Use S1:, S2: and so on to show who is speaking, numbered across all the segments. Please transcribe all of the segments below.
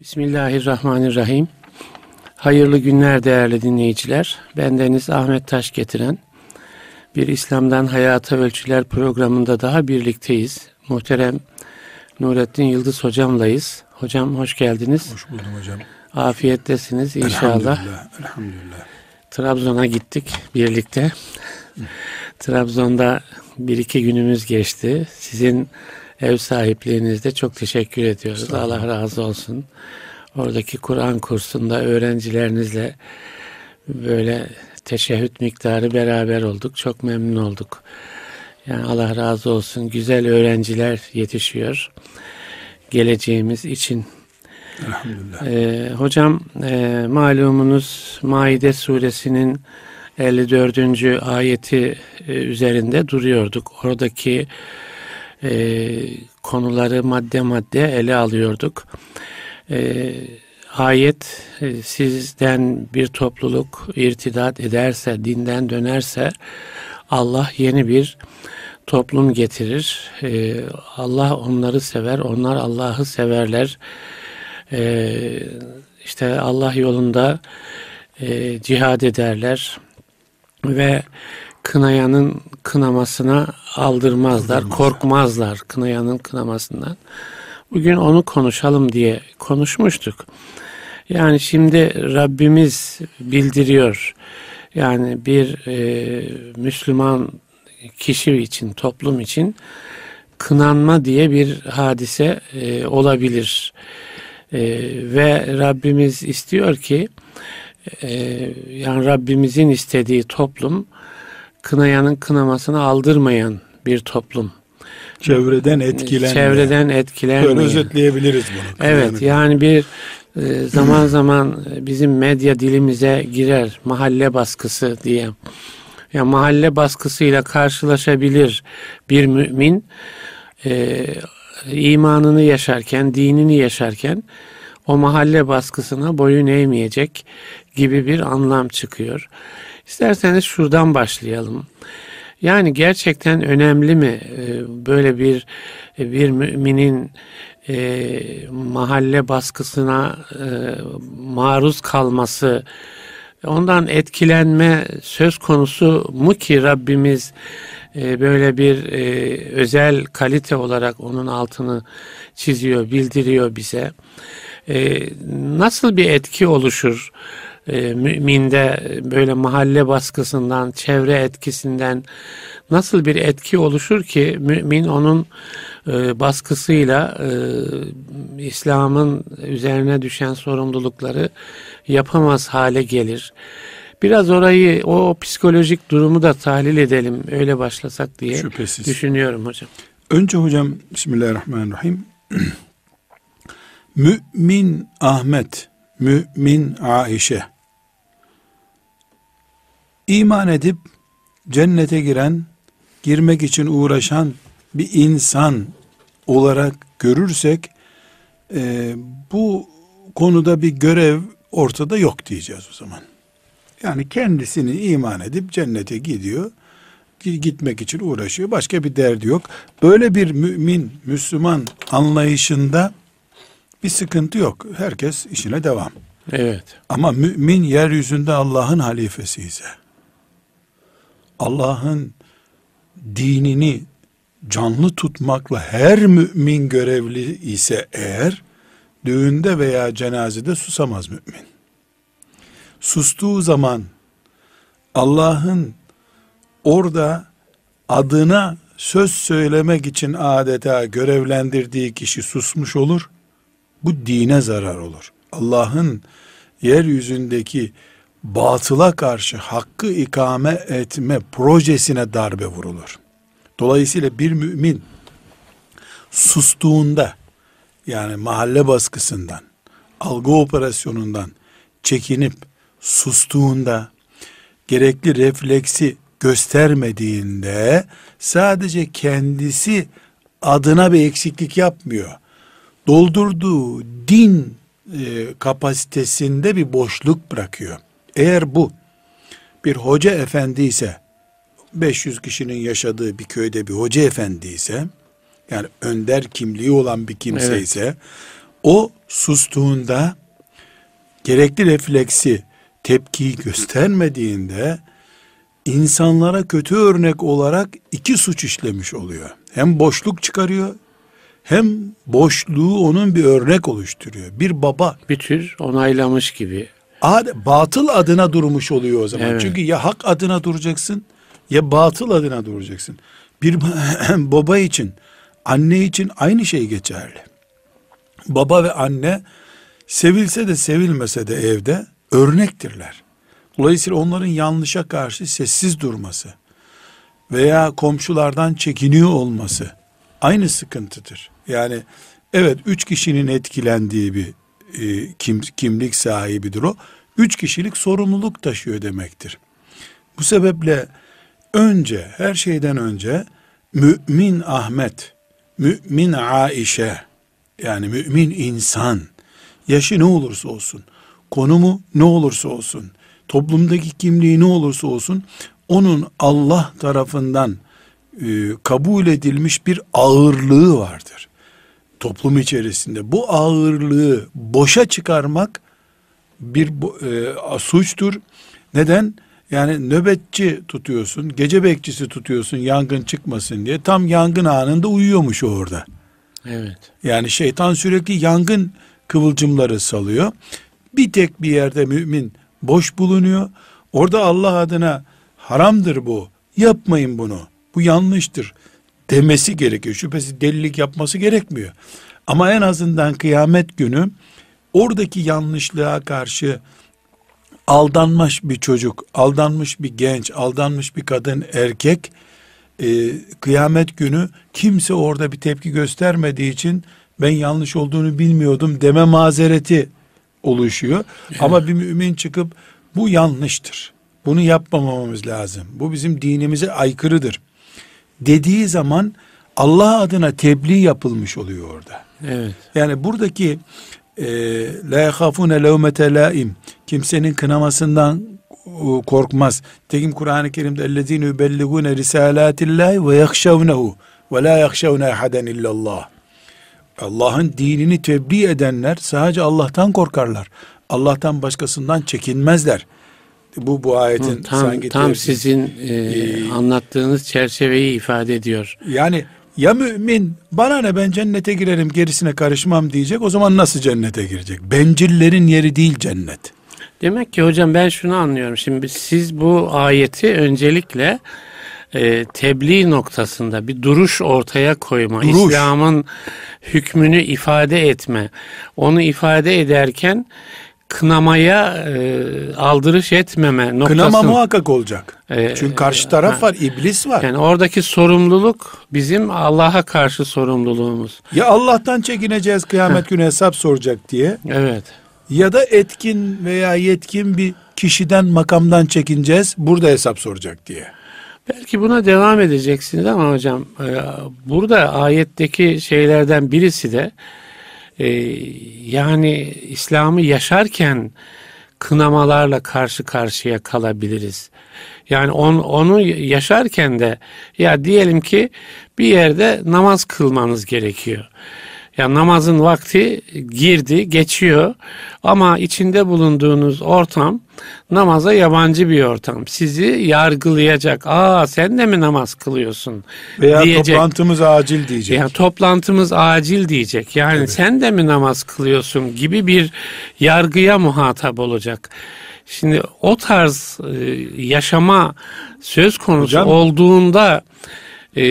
S1: Bismillahirrahmanirrahim. Hayırlı günler değerli dinleyiciler. Bendeniz Ahmet Taş getiren bir İslam'dan Hayata Ölçüler programında daha birlikteyiz. Muhterem Nurettin Yıldız hocamlayız. Hocam hoş geldiniz.
S2: Hoş buldum hocam.
S1: Afiyettesiniz inşallah.
S2: Elhamdülillah. Elhamdülillah.
S1: Trabzon'a gittik birlikte. Trabzon'da bir iki günümüz geçti. Sizin ev sahipliğinizde çok teşekkür ediyoruz. Allah razı olsun. Oradaki Kur'an kursunda öğrencilerinizle böyle teşehhüt miktarı beraber olduk. Çok memnun olduk. Yani Allah razı olsun. Güzel öğrenciler yetişiyor. Geleceğimiz için.
S2: Elhamdülillah.
S1: Ee, hocam e, malumunuz Maide suresinin 54. ayeti e, üzerinde duruyorduk. Oradaki e, konuları madde madde ele alıyorduk. E, ayet e, sizden bir topluluk irtidat ederse, dinden dönerse Allah yeni bir toplum getirir. E, Allah onları sever, onlar Allah'ı severler. E, işte Allah yolunda e, cihad ederler ve kınayanın kınamasına aldırmazlar, korkmazlar kınayanın kınamasından. Bugün onu konuşalım diye konuşmuştuk. Yani şimdi Rabbimiz bildiriyor. Yani bir e, Müslüman kişi için, toplum için kınanma diye bir hadise e, olabilir. E, ve Rabbimiz istiyor ki e, yani Rabbimizin istediği toplum kınayanın kınamasını aldırmayan bir toplum.
S2: Çevreden etkilenme.
S1: Çevreden etkilenmeyen.
S2: Böyle özetleyebiliriz bunu.
S1: Evet yani bir e, zaman zaman bizim medya dilimize girer mahalle baskısı diye. Ya mahalle baskısıyla karşılaşabilir bir mümin e, imanını yaşarken, dinini yaşarken o mahalle baskısına boyun eğmeyecek gibi bir anlam çıkıyor. İsterseniz şuradan başlayalım. Yani gerçekten önemli mi e, böyle bir e, bir müminin e, mahalle baskısına e, maruz kalması, ondan etkilenme söz konusu mu ki Rabbimiz e, böyle bir e, özel kalite olarak onun altını çiziyor, bildiriyor bize. E, nasıl bir etki oluşur? E, müminde böyle mahalle baskısından, çevre etkisinden nasıl bir etki oluşur ki mümin onun e, baskısıyla e, İslam'ın üzerine düşen sorumlulukları yapamaz hale gelir. Biraz orayı o psikolojik durumu da tahlil edelim öyle başlasak diye
S2: Şüphesiz.
S1: düşünüyorum hocam.
S2: Önce hocam Bismillahirrahmanirrahim. Mümin Ahmet, mümin Aişe. İman edip cennete giren, girmek için uğraşan bir insan olarak görürsek e, bu konuda bir görev ortada yok diyeceğiz o zaman. Yani kendisini iman edip cennete gidiyor. Gitmek için uğraşıyor. Başka bir derdi yok. Böyle bir mümin, Müslüman anlayışında bir sıkıntı yok. Herkes işine devam.
S1: Evet.
S2: Ama mümin yeryüzünde Allah'ın halifesi ise Allah'ın dinini canlı tutmakla her mümin görevli ise eğer düğünde veya cenazede susamaz mümin. Sustuğu zaman Allah'ın orada adına söz söylemek için adeta görevlendirdiği kişi susmuş olur. Bu dine zarar olur. Allah'ın yeryüzündeki batıla karşı hakkı ikame etme projesine darbe vurulur. Dolayısıyla bir mümin sustuğunda yani mahalle baskısından, algı operasyonundan çekinip sustuğunda, gerekli refleksi göstermediğinde sadece kendisi adına bir eksiklik yapmıyor. Doldurduğu din e, kapasitesinde bir boşluk bırakıyor. Eğer bu bir hoca efendi ise 500 kişinin yaşadığı bir köyde bir hoca efendi ise yani önder kimliği olan bir kimse
S1: Evet.
S2: ise O sustuğunda gerekli refleksi tepkiyi göstermediğinde insanlara kötü örnek olarak iki suç işlemiş oluyor. Hem boşluk çıkarıyor hem boşluğu onun bir örnek oluşturuyor. Bir baba
S1: Bir tür onaylamış gibi.
S2: ad- batıl adına durmuş oluyor o zaman.
S1: Evet.
S2: Çünkü ya hak adına duracaksın ya batıl adına duracaksın. Bir baba için, anne için aynı şey geçerli. Baba ve anne sevilse de sevilmese de evde örnektirler. Dolayısıyla onların yanlışa karşı sessiz durması veya komşulardan çekiniyor olması aynı sıkıntıdır. Yani evet üç kişinin etkilendiği bir e, kim, kimlik sahibidir o. Üç kişilik sorumluluk taşıyor demektir. Bu sebeple önce her şeyden önce mümin Ahmet, mümin Aişe yani mümin insan yaşı ne olursa olsun, konumu ne olursa olsun, toplumdaki kimliği ne olursa olsun onun Allah tarafından e, kabul edilmiş bir ağırlığı vardır. Toplum içerisinde bu ağırlığı boşa çıkarmak bir e, suçtur. Neden? Yani nöbetçi tutuyorsun, gece bekçisi tutuyorsun yangın çıkmasın diye. Tam yangın anında uyuyormuş o orada.
S1: Evet.
S2: Yani şeytan sürekli yangın kıvılcımları salıyor. Bir tek bir yerde mümin boş bulunuyor. Orada Allah adına haramdır bu. Yapmayın bunu. Bu yanlıştır demesi gerekiyor. Şüphesiz delilik yapması gerekmiyor. Ama en azından kıyamet günü oradaki yanlışlığa karşı aldanmış bir çocuk, aldanmış bir genç, aldanmış bir kadın, erkek e, kıyamet günü kimse orada bir tepki göstermediği için ben yanlış olduğunu bilmiyordum deme mazereti oluşuyor. Ama bir mümin çıkıp bu yanlıştır. Bunu yapmamamız lazım. Bu bizim dinimize aykırıdır. Dediği zaman Allah adına tebliğ yapılmış oluyor orada.
S1: Evet.
S2: Yani buradaki e, la yahafune levmete laim kimsenin kınamasından e, korkmaz. Tekim Kur'an-ı Kerim'de ellezine yubelligune risalatillahi ve yakşavnehu ve la yakşavne ahaden illallah. Allah'ın dinini tebliğ edenler sadece Allah'tan korkarlar. Allah'tan başkasından çekinmezler. Bu bu ayetin
S1: Tam,
S2: sanki
S1: tam
S2: tefsir-
S1: sizin e,
S2: Ee,
S1: anlattığınız çerçeveyi ifade ediyor.
S2: Yani ya mümin bana ne ben cennete girerim gerisine karışmam diyecek o zaman nasıl cennete girecek? Bencillerin yeri değil cennet.
S1: Demek ki hocam ben şunu anlıyorum. Şimdi siz bu ayeti öncelikle e, tebliğ noktasında bir duruş ortaya koyma,
S2: Duruş.
S1: İslam'ın hükmünü ifade etme, onu ifade ederken kınamaya e, aldırış etmeme noktasında.
S2: Kınama muhakkak olacak.
S1: Ee,
S2: Çünkü karşı taraf
S1: ha.
S2: var, iblis var.
S1: Yani oradaki sorumluluk bizim Allah'a karşı sorumluluğumuz.
S2: Ya Allah'tan çekineceğiz kıyamet günü hesap soracak diye
S1: Evet.
S2: ya da etkin veya yetkin bir kişiden makamdan çekineceğiz burada hesap soracak diye.
S1: Belki buna devam edeceksiniz ama hocam e, burada ayetteki şeylerden birisi de e, yani İslam'ı yaşarken kınamalarla karşı karşıya kalabiliriz. Yani on, onu yaşarken de ya diyelim ki bir yerde namaz kılmanız gerekiyor. Ya namazın vakti girdi, geçiyor ama içinde bulunduğunuz ortam namaza yabancı bir ortam. Sizi yargılayacak. Aa sen de mi namaz kılıyorsun?
S2: Veya
S1: diyecek.
S2: toplantımız acil diyecek.
S1: Ya toplantımız acil diyecek. Yani sen de mi namaz kılıyorsun gibi bir yargıya muhatap olacak. Şimdi o tarz e, yaşama söz konusu
S2: Hocam-
S1: olduğunda e,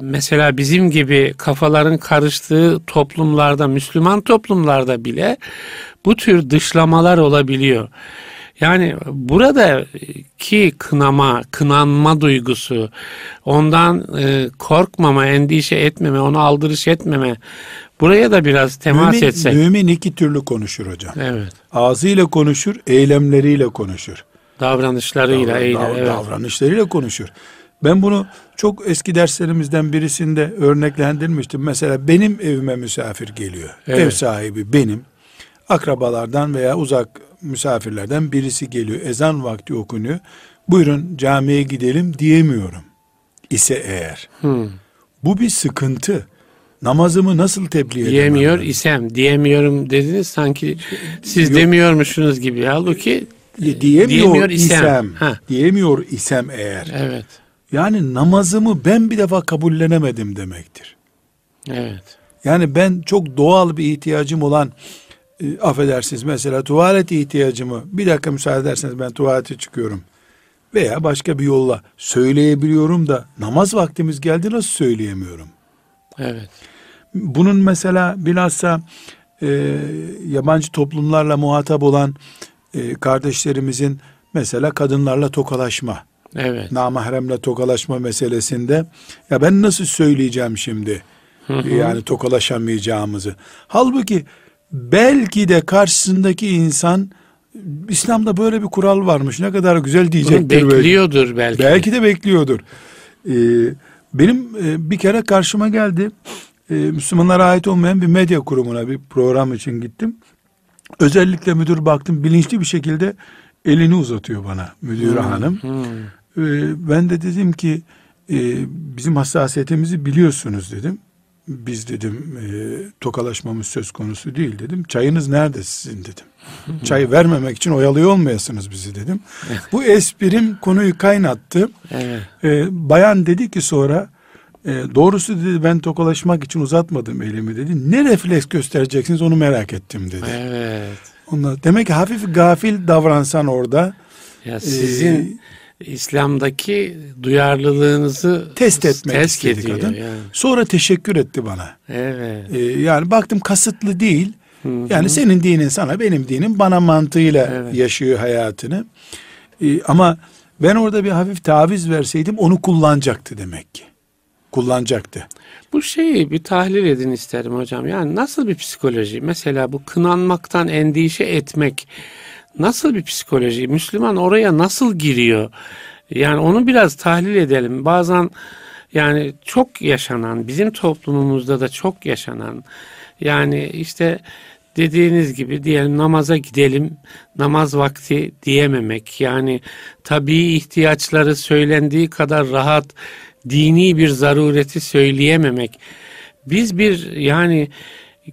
S1: mesela bizim gibi kafaların karıştığı toplumlarda, Müslüman toplumlarda bile bu tür dışlamalar olabiliyor. Yani buradaki kınama, kınanma duygusu, ondan e, korkmama, endişe etmeme, onu aldırış etmeme, buraya da biraz temas
S2: mümin,
S1: etsek.
S2: mümin iki türlü konuşur hocam.
S1: Evet.
S2: Ağzıyla konuşur, eylemleriyle konuşur.
S1: Davranışlarıyla,
S2: Davran-
S1: eyle,
S2: dav-
S1: evet.
S2: davranışlarıyla konuşur. Ben bunu çok eski derslerimizden birisinde örneklendirmiştim. Mesela benim evime misafir geliyor.
S1: Evet.
S2: Ev sahibi benim. Akrabalardan veya uzak misafirlerden birisi geliyor. Ezan vakti okunuyor. Buyurun camiye gidelim diyemiyorum. İse eğer.
S1: Hmm.
S2: Bu bir sıkıntı. namazımı nasıl tebliğ edemem?
S1: Diyemiyor isem. Diyemiyorum dediniz sanki siz
S2: Yok.
S1: demiyormuşsunuz gibi. Halbuki
S2: Diyemiyor, diyemiyor isem.
S1: isem. Ha.
S2: Diyemiyor isem eğer.
S1: evet.
S2: Yani namazımı ben bir defa kabullenemedim demektir.
S1: Evet.
S2: Yani ben çok doğal bir ihtiyacım olan e, affedersiniz mesela tuvalet ihtiyacımı bir dakika müsaade ederseniz ben tuvalete çıkıyorum veya başka bir yolla söyleyebiliyorum da namaz vaktimiz geldi nasıl söyleyemiyorum?
S1: Evet.
S2: Bunun mesela bilhassa e, yabancı toplumlarla muhatap olan e, kardeşlerimizin mesela kadınlarla tokalaşma,
S1: Evet.
S2: namahremle tokalaşma meselesinde ya ben nasıl söyleyeceğim şimdi yani tokalaşamayacağımızı. Halbuki belki de karşısındaki insan İslam'da böyle bir kural varmış ne kadar güzel
S1: Bunu
S2: diyecektir. belki.
S1: bekliyordur belki.
S2: Belki de bekliyordur. Ee, benim e, bir kere karşıma geldi. Ee, Müslümanlara ait olmayan bir medya kurumuna bir program için gittim. Özellikle müdür baktım bilinçli bir şekilde elini uzatıyor bana müdür hanım.
S1: Hmm.
S2: Ee, ben de dedim ki e, bizim hassasiyetimizi biliyorsunuz dedim. Biz dedim e, tokalaşmamız söz konusu değil dedim. Çayınız nerede sizin dedim. Çay vermemek için oyalıyor olmayasınız bizi dedim. Bu esprim konuyu kaynattı.
S1: Evet.
S2: Ee, bayan dedi ki sonra e, doğrusu dedi ben tokalaşmak için uzatmadım elimi dedi. Ne refleks göstereceksiniz onu merak ettim dedi.
S1: Evet.
S2: Ondan, demek ki hafif gafil davransan orada
S1: Ya sizin İslam'daki duyarlılığınızı
S2: Test etmek
S1: test
S2: istedi
S1: ediyor
S2: kadın.
S1: Yani.
S2: sonra teşekkür etti bana.
S1: Evet.
S2: Ee, yani baktım kasıtlı değil. Yani senin dinin sana benim dinim bana mantığıyla
S1: Evet.
S2: yaşıyor hayatını. Ee, ama ben orada bir hafif taviz verseydim onu kullanacaktı demek ki. Kullanacaktı.
S1: Bu şeyi bir tahlil edin isterim hocam. Yani nasıl bir psikoloji? Mesela bu kınanmaktan endişe etmek nasıl bir psikoloji? Müslüman oraya nasıl giriyor? Yani onu biraz tahlil edelim. Bazen yani çok yaşanan, bizim toplumumuzda da çok yaşanan yani işte dediğiniz gibi diyelim namaza gidelim, namaz vakti diyememek. Yani tabii ihtiyaçları söylendiği kadar rahat dini bir zarureti söyleyememek. Biz bir yani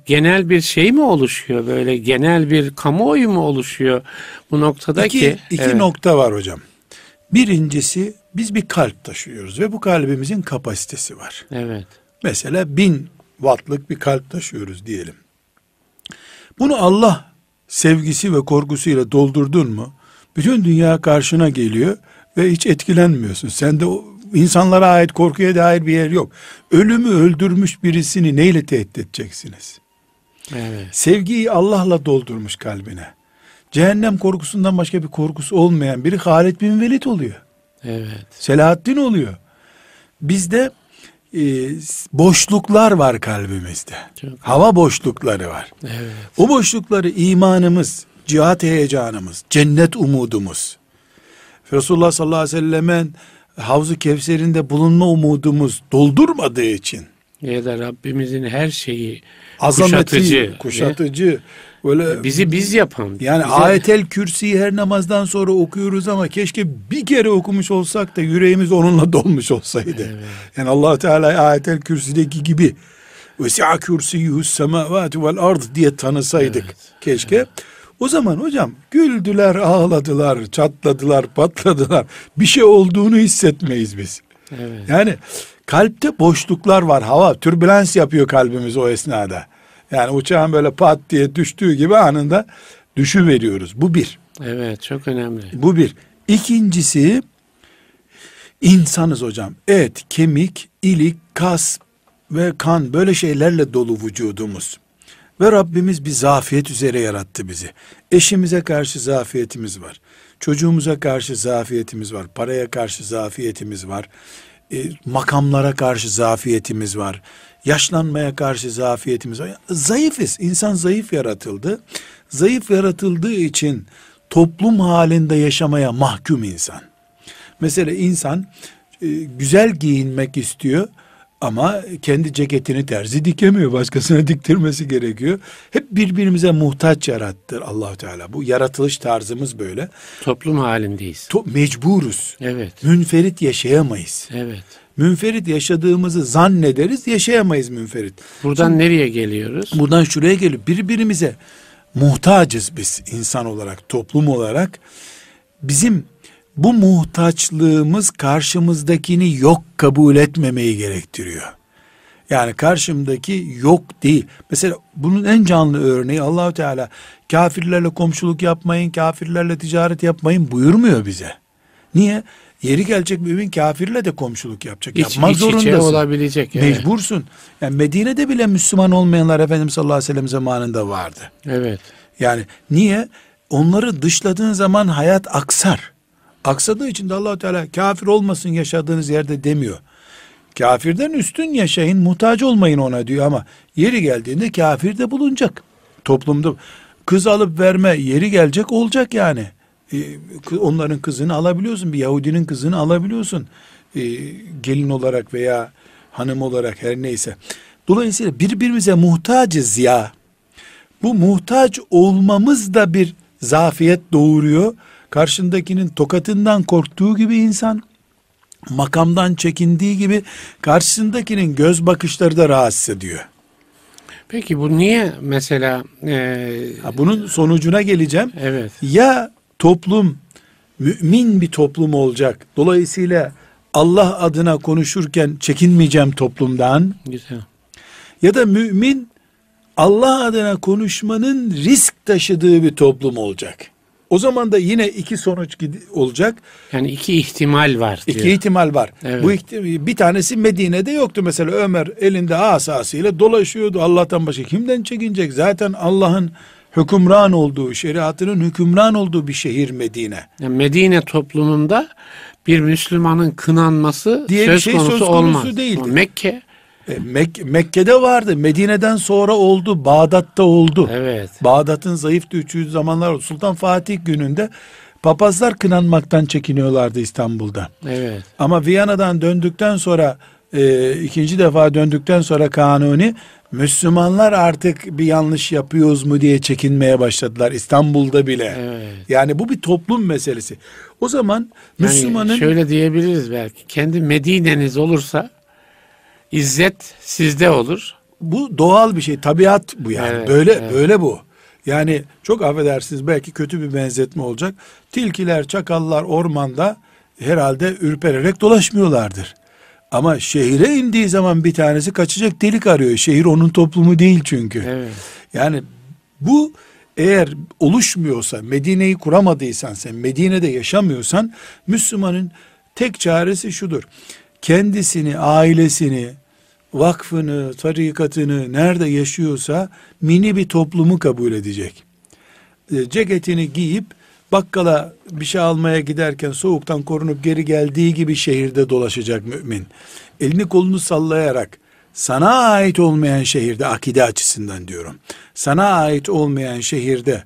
S1: genel bir şey mi oluşuyor böyle genel bir kamuoyu mu oluşuyor bu noktada
S2: İki,
S1: ki?
S2: iki
S1: Evet.
S2: nokta var hocam. Birincisi biz bir kalp taşıyoruz ve bu kalbimizin kapasitesi var.
S1: Evet.
S2: Mesela bin wattlık bir kalp taşıyoruz diyelim. Bunu Allah sevgisi ve korkusuyla doldurdun mu bütün dünya karşına geliyor ve hiç etkilenmiyorsun. Sende o insanlara ait korkuya dair bir yer yok. Ölümü öldürmüş birisini neyle tehdit edeceksiniz?
S1: Evet.
S2: Sevgiyi Allah'la doldurmuş kalbine. Cehennem korkusundan başka bir korkusu olmayan biri Halid bin Velid oluyor.
S1: Evet.
S2: Selahaddin oluyor. Bizde e, boşluklar var kalbimizde.
S1: Çok.
S2: Hava boşlukları var.
S1: Evet.
S2: O boşlukları imanımız, cihat heyecanımız, cennet umudumuz, Resulullah sallallahu aleyhi ve sellemin Havzu Kevser'inde bulunma umudumuz doldurmadığı için
S1: Ya da Rabbimizin her şeyi
S2: azameti,
S1: kuşatıcı,
S2: kuşatıcı, böyle
S1: bizi biz yapan.
S2: yani
S1: bize-
S2: ayetel kürsiyi her namazdan sonra okuyoruz ama keşke bir kere okumuş olsak da yüreğimiz onunla dolmuş olsaydı. Yani allah Teala ayetel kürsideki gibi vesi'a kürsiyuhu semavati vel ard diye tanısaydık
S1: Evet,
S2: keşke. O zaman hocam güldüler, ağladılar, çatladılar, patladılar. Bir şey olduğunu hissetmeyiz biz.
S1: Evet.
S2: Yani kalpte boşluklar var. Hava türbülans yapıyor kalbimiz o esnada. Yani uçağın böyle pat diye düştüğü gibi anında düşü veriyoruz. Bu bir.
S1: Evet çok önemli.
S2: Bu bir. İkincisi insanız hocam. Et, kemik, ilik, kas ve kan böyle şeylerle dolu vücudumuz. Ve Rabbimiz bir zafiyet üzere yarattı bizi. Eşimize karşı zafiyetimiz var. Çocuğumuza karşı zafiyetimiz var. Paraya karşı zafiyetimiz var. E, makamlara karşı zafiyetimiz var. Yaşlanmaya karşı zafiyetimiz var. Zayıfız. İnsan zayıf yaratıldı. Zayıf yaratıldığı için toplum halinde yaşamaya mahkum insan. Mesela insan e, güzel giyinmek istiyor ama kendi ceketini terzi dikemiyor. Başkasına diktirmesi gerekiyor. Hep birbirimize muhtaç yarattır allah Teala. Bu yaratılış tarzımız böyle.
S1: Toplum halindeyiz.
S2: To- mecburuz.
S1: Evet.
S2: Münferit yaşayamayız.
S1: Evet.
S2: münferit yaşadığımızı zannederiz, yaşayamayız münferit.
S1: Buradan Şimdi, nereye geliyoruz?
S2: Buradan şuraya geliyor. Birbirimize muhtacız biz insan olarak, toplum olarak. Bizim bu muhtaçlığımız karşımızdakini yok kabul etmemeyi gerektiriyor. Yani karşımdaki yok değil. Mesela bunun en canlı örneği Allahu Teala kafirlerle komşuluk yapmayın, kafirlerle ticaret yapmayın buyurmuyor bize. Niye? Yeri gelecek mümin kafirle de komşuluk yapacak.
S1: İç, Yapmak iç zorundasın. Olabilecek.
S2: Evet. Mecbursun. Yani Medine'de bile Müslüman olmayanlar Efendimiz sallallahu aleyhi ve sellem zamanında vardı.
S1: Evet.
S2: Yani niye? Onları dışladığın zaman hayat aksar. Aksadığı için de allah Teala kafir olmasın yaşadığınız yerde demiyor. Kafirden üstün yaşayın, muhtaç olmayın ona diyor ama yeri geldiğinde kafir de bulunacak. Toplumda kız alıp verme yeri gelecek olacak yani. Ee, onların kızını alabiliyorsun. Bir Yahudinin kızını alabiliyorsun. Ee, gelin olarak veya hanım olarak her neyse. Dolayısıyla birbirimize muhtacız ya. Bu muhtaç olmamız da bir zafiyet doğuruyor. Karşındakinin tokatından korktuğu gibi insan makamdan çekindiği gibi karşısındakinin göz bakışları da rahatsız ediyor.
S1: Peki bu niye mesela?
S2: E, ha, bunun sonucuna geleceğim.
S1: Evet.
S2: Ya toplum mümin bir toplum olacak. Dolayısıyla Allah adına konuşurken çekinmeyeceğim toplumdan.
S1: Güzel.
S2: Ya da mümin Allah adına konuşmanın risk taşıdığı bir toplum olacak. O zaman da yine iki sonuç olacak.
S1: Yani iki ihtimal var
S2: diyor. İki ihtimal var. Evet. Bu ihtimal, bir tanesi Medine'de yoktu mesela Ömer elinde asasıyla dolaşıyordu. Allah'tan başka kimden çekinecek? Zaten Allah'ın hükümran olduğu, şeriatının hükümran olduğu bir şehir Medine.
S1: Yani Medine toplumunda bir Müslümanın kınanması diye söz bir şey konusu söz konusu olmaz. değildi. Mekke
S2: e, Mek Mekke'de vardı. Medine'den sonra oldu. Bağdat'ta oldu.
S1: Evet.
S2: Bağdat'ın zayıf düştüğü zamanlar oldu. Sultan Fatih gününde papazlar kınanmaktan çekiniyorlardı İstanbul'da.
S1: Evet.
S2: Ama Viyana'dan döndükten sonra e, ikinci defa döndükten sonra Kanuni Müslümanlar artık bir yanlış yapıyoruz mu diye çekinmeye başladılar İstanbul'da bile.
S1: Evet.
S2: Yani bu bir toplum meselesi. O zaman Müslümanın yani
S1: şöyle diyebiliriz belki. Kendi Medine'niz olursa İzzet sizde olur.
S2: Bu doğal bir şey. Tabiat bu yani. Evet, böyle evet. böyle bu. Yani çok affedersiniz belki kötü bir benzetme olacak. Tilkiler, çakallar ormanda herhalde ürpererek dolaşmıyorlardır. Ama şehire indiği zaman bir tanesi kaçacak delik arıyor. Şehir onun toplumu değil çünkü.
S1: Evet.
S2: Yani bu eğer oluşmuyorsa, Medine'yi kuramadıysan sen, Medine'de yaşamıyorsan, Müslümanın tek çaresi şudur kendisini, ailesini, vakfını, tarikatını nerede yaşıyorsa mini bir toplumu kabul edecek. E, ceketini giyip bakkala bir şey almaya giderken soğuktan korunup geri geldiği gibi şehirde dolaşacak mümin. Elini kolunu sallayarak sana ait olmayan şehirde akide açısından diyorum. Sana ait olmayan şehirde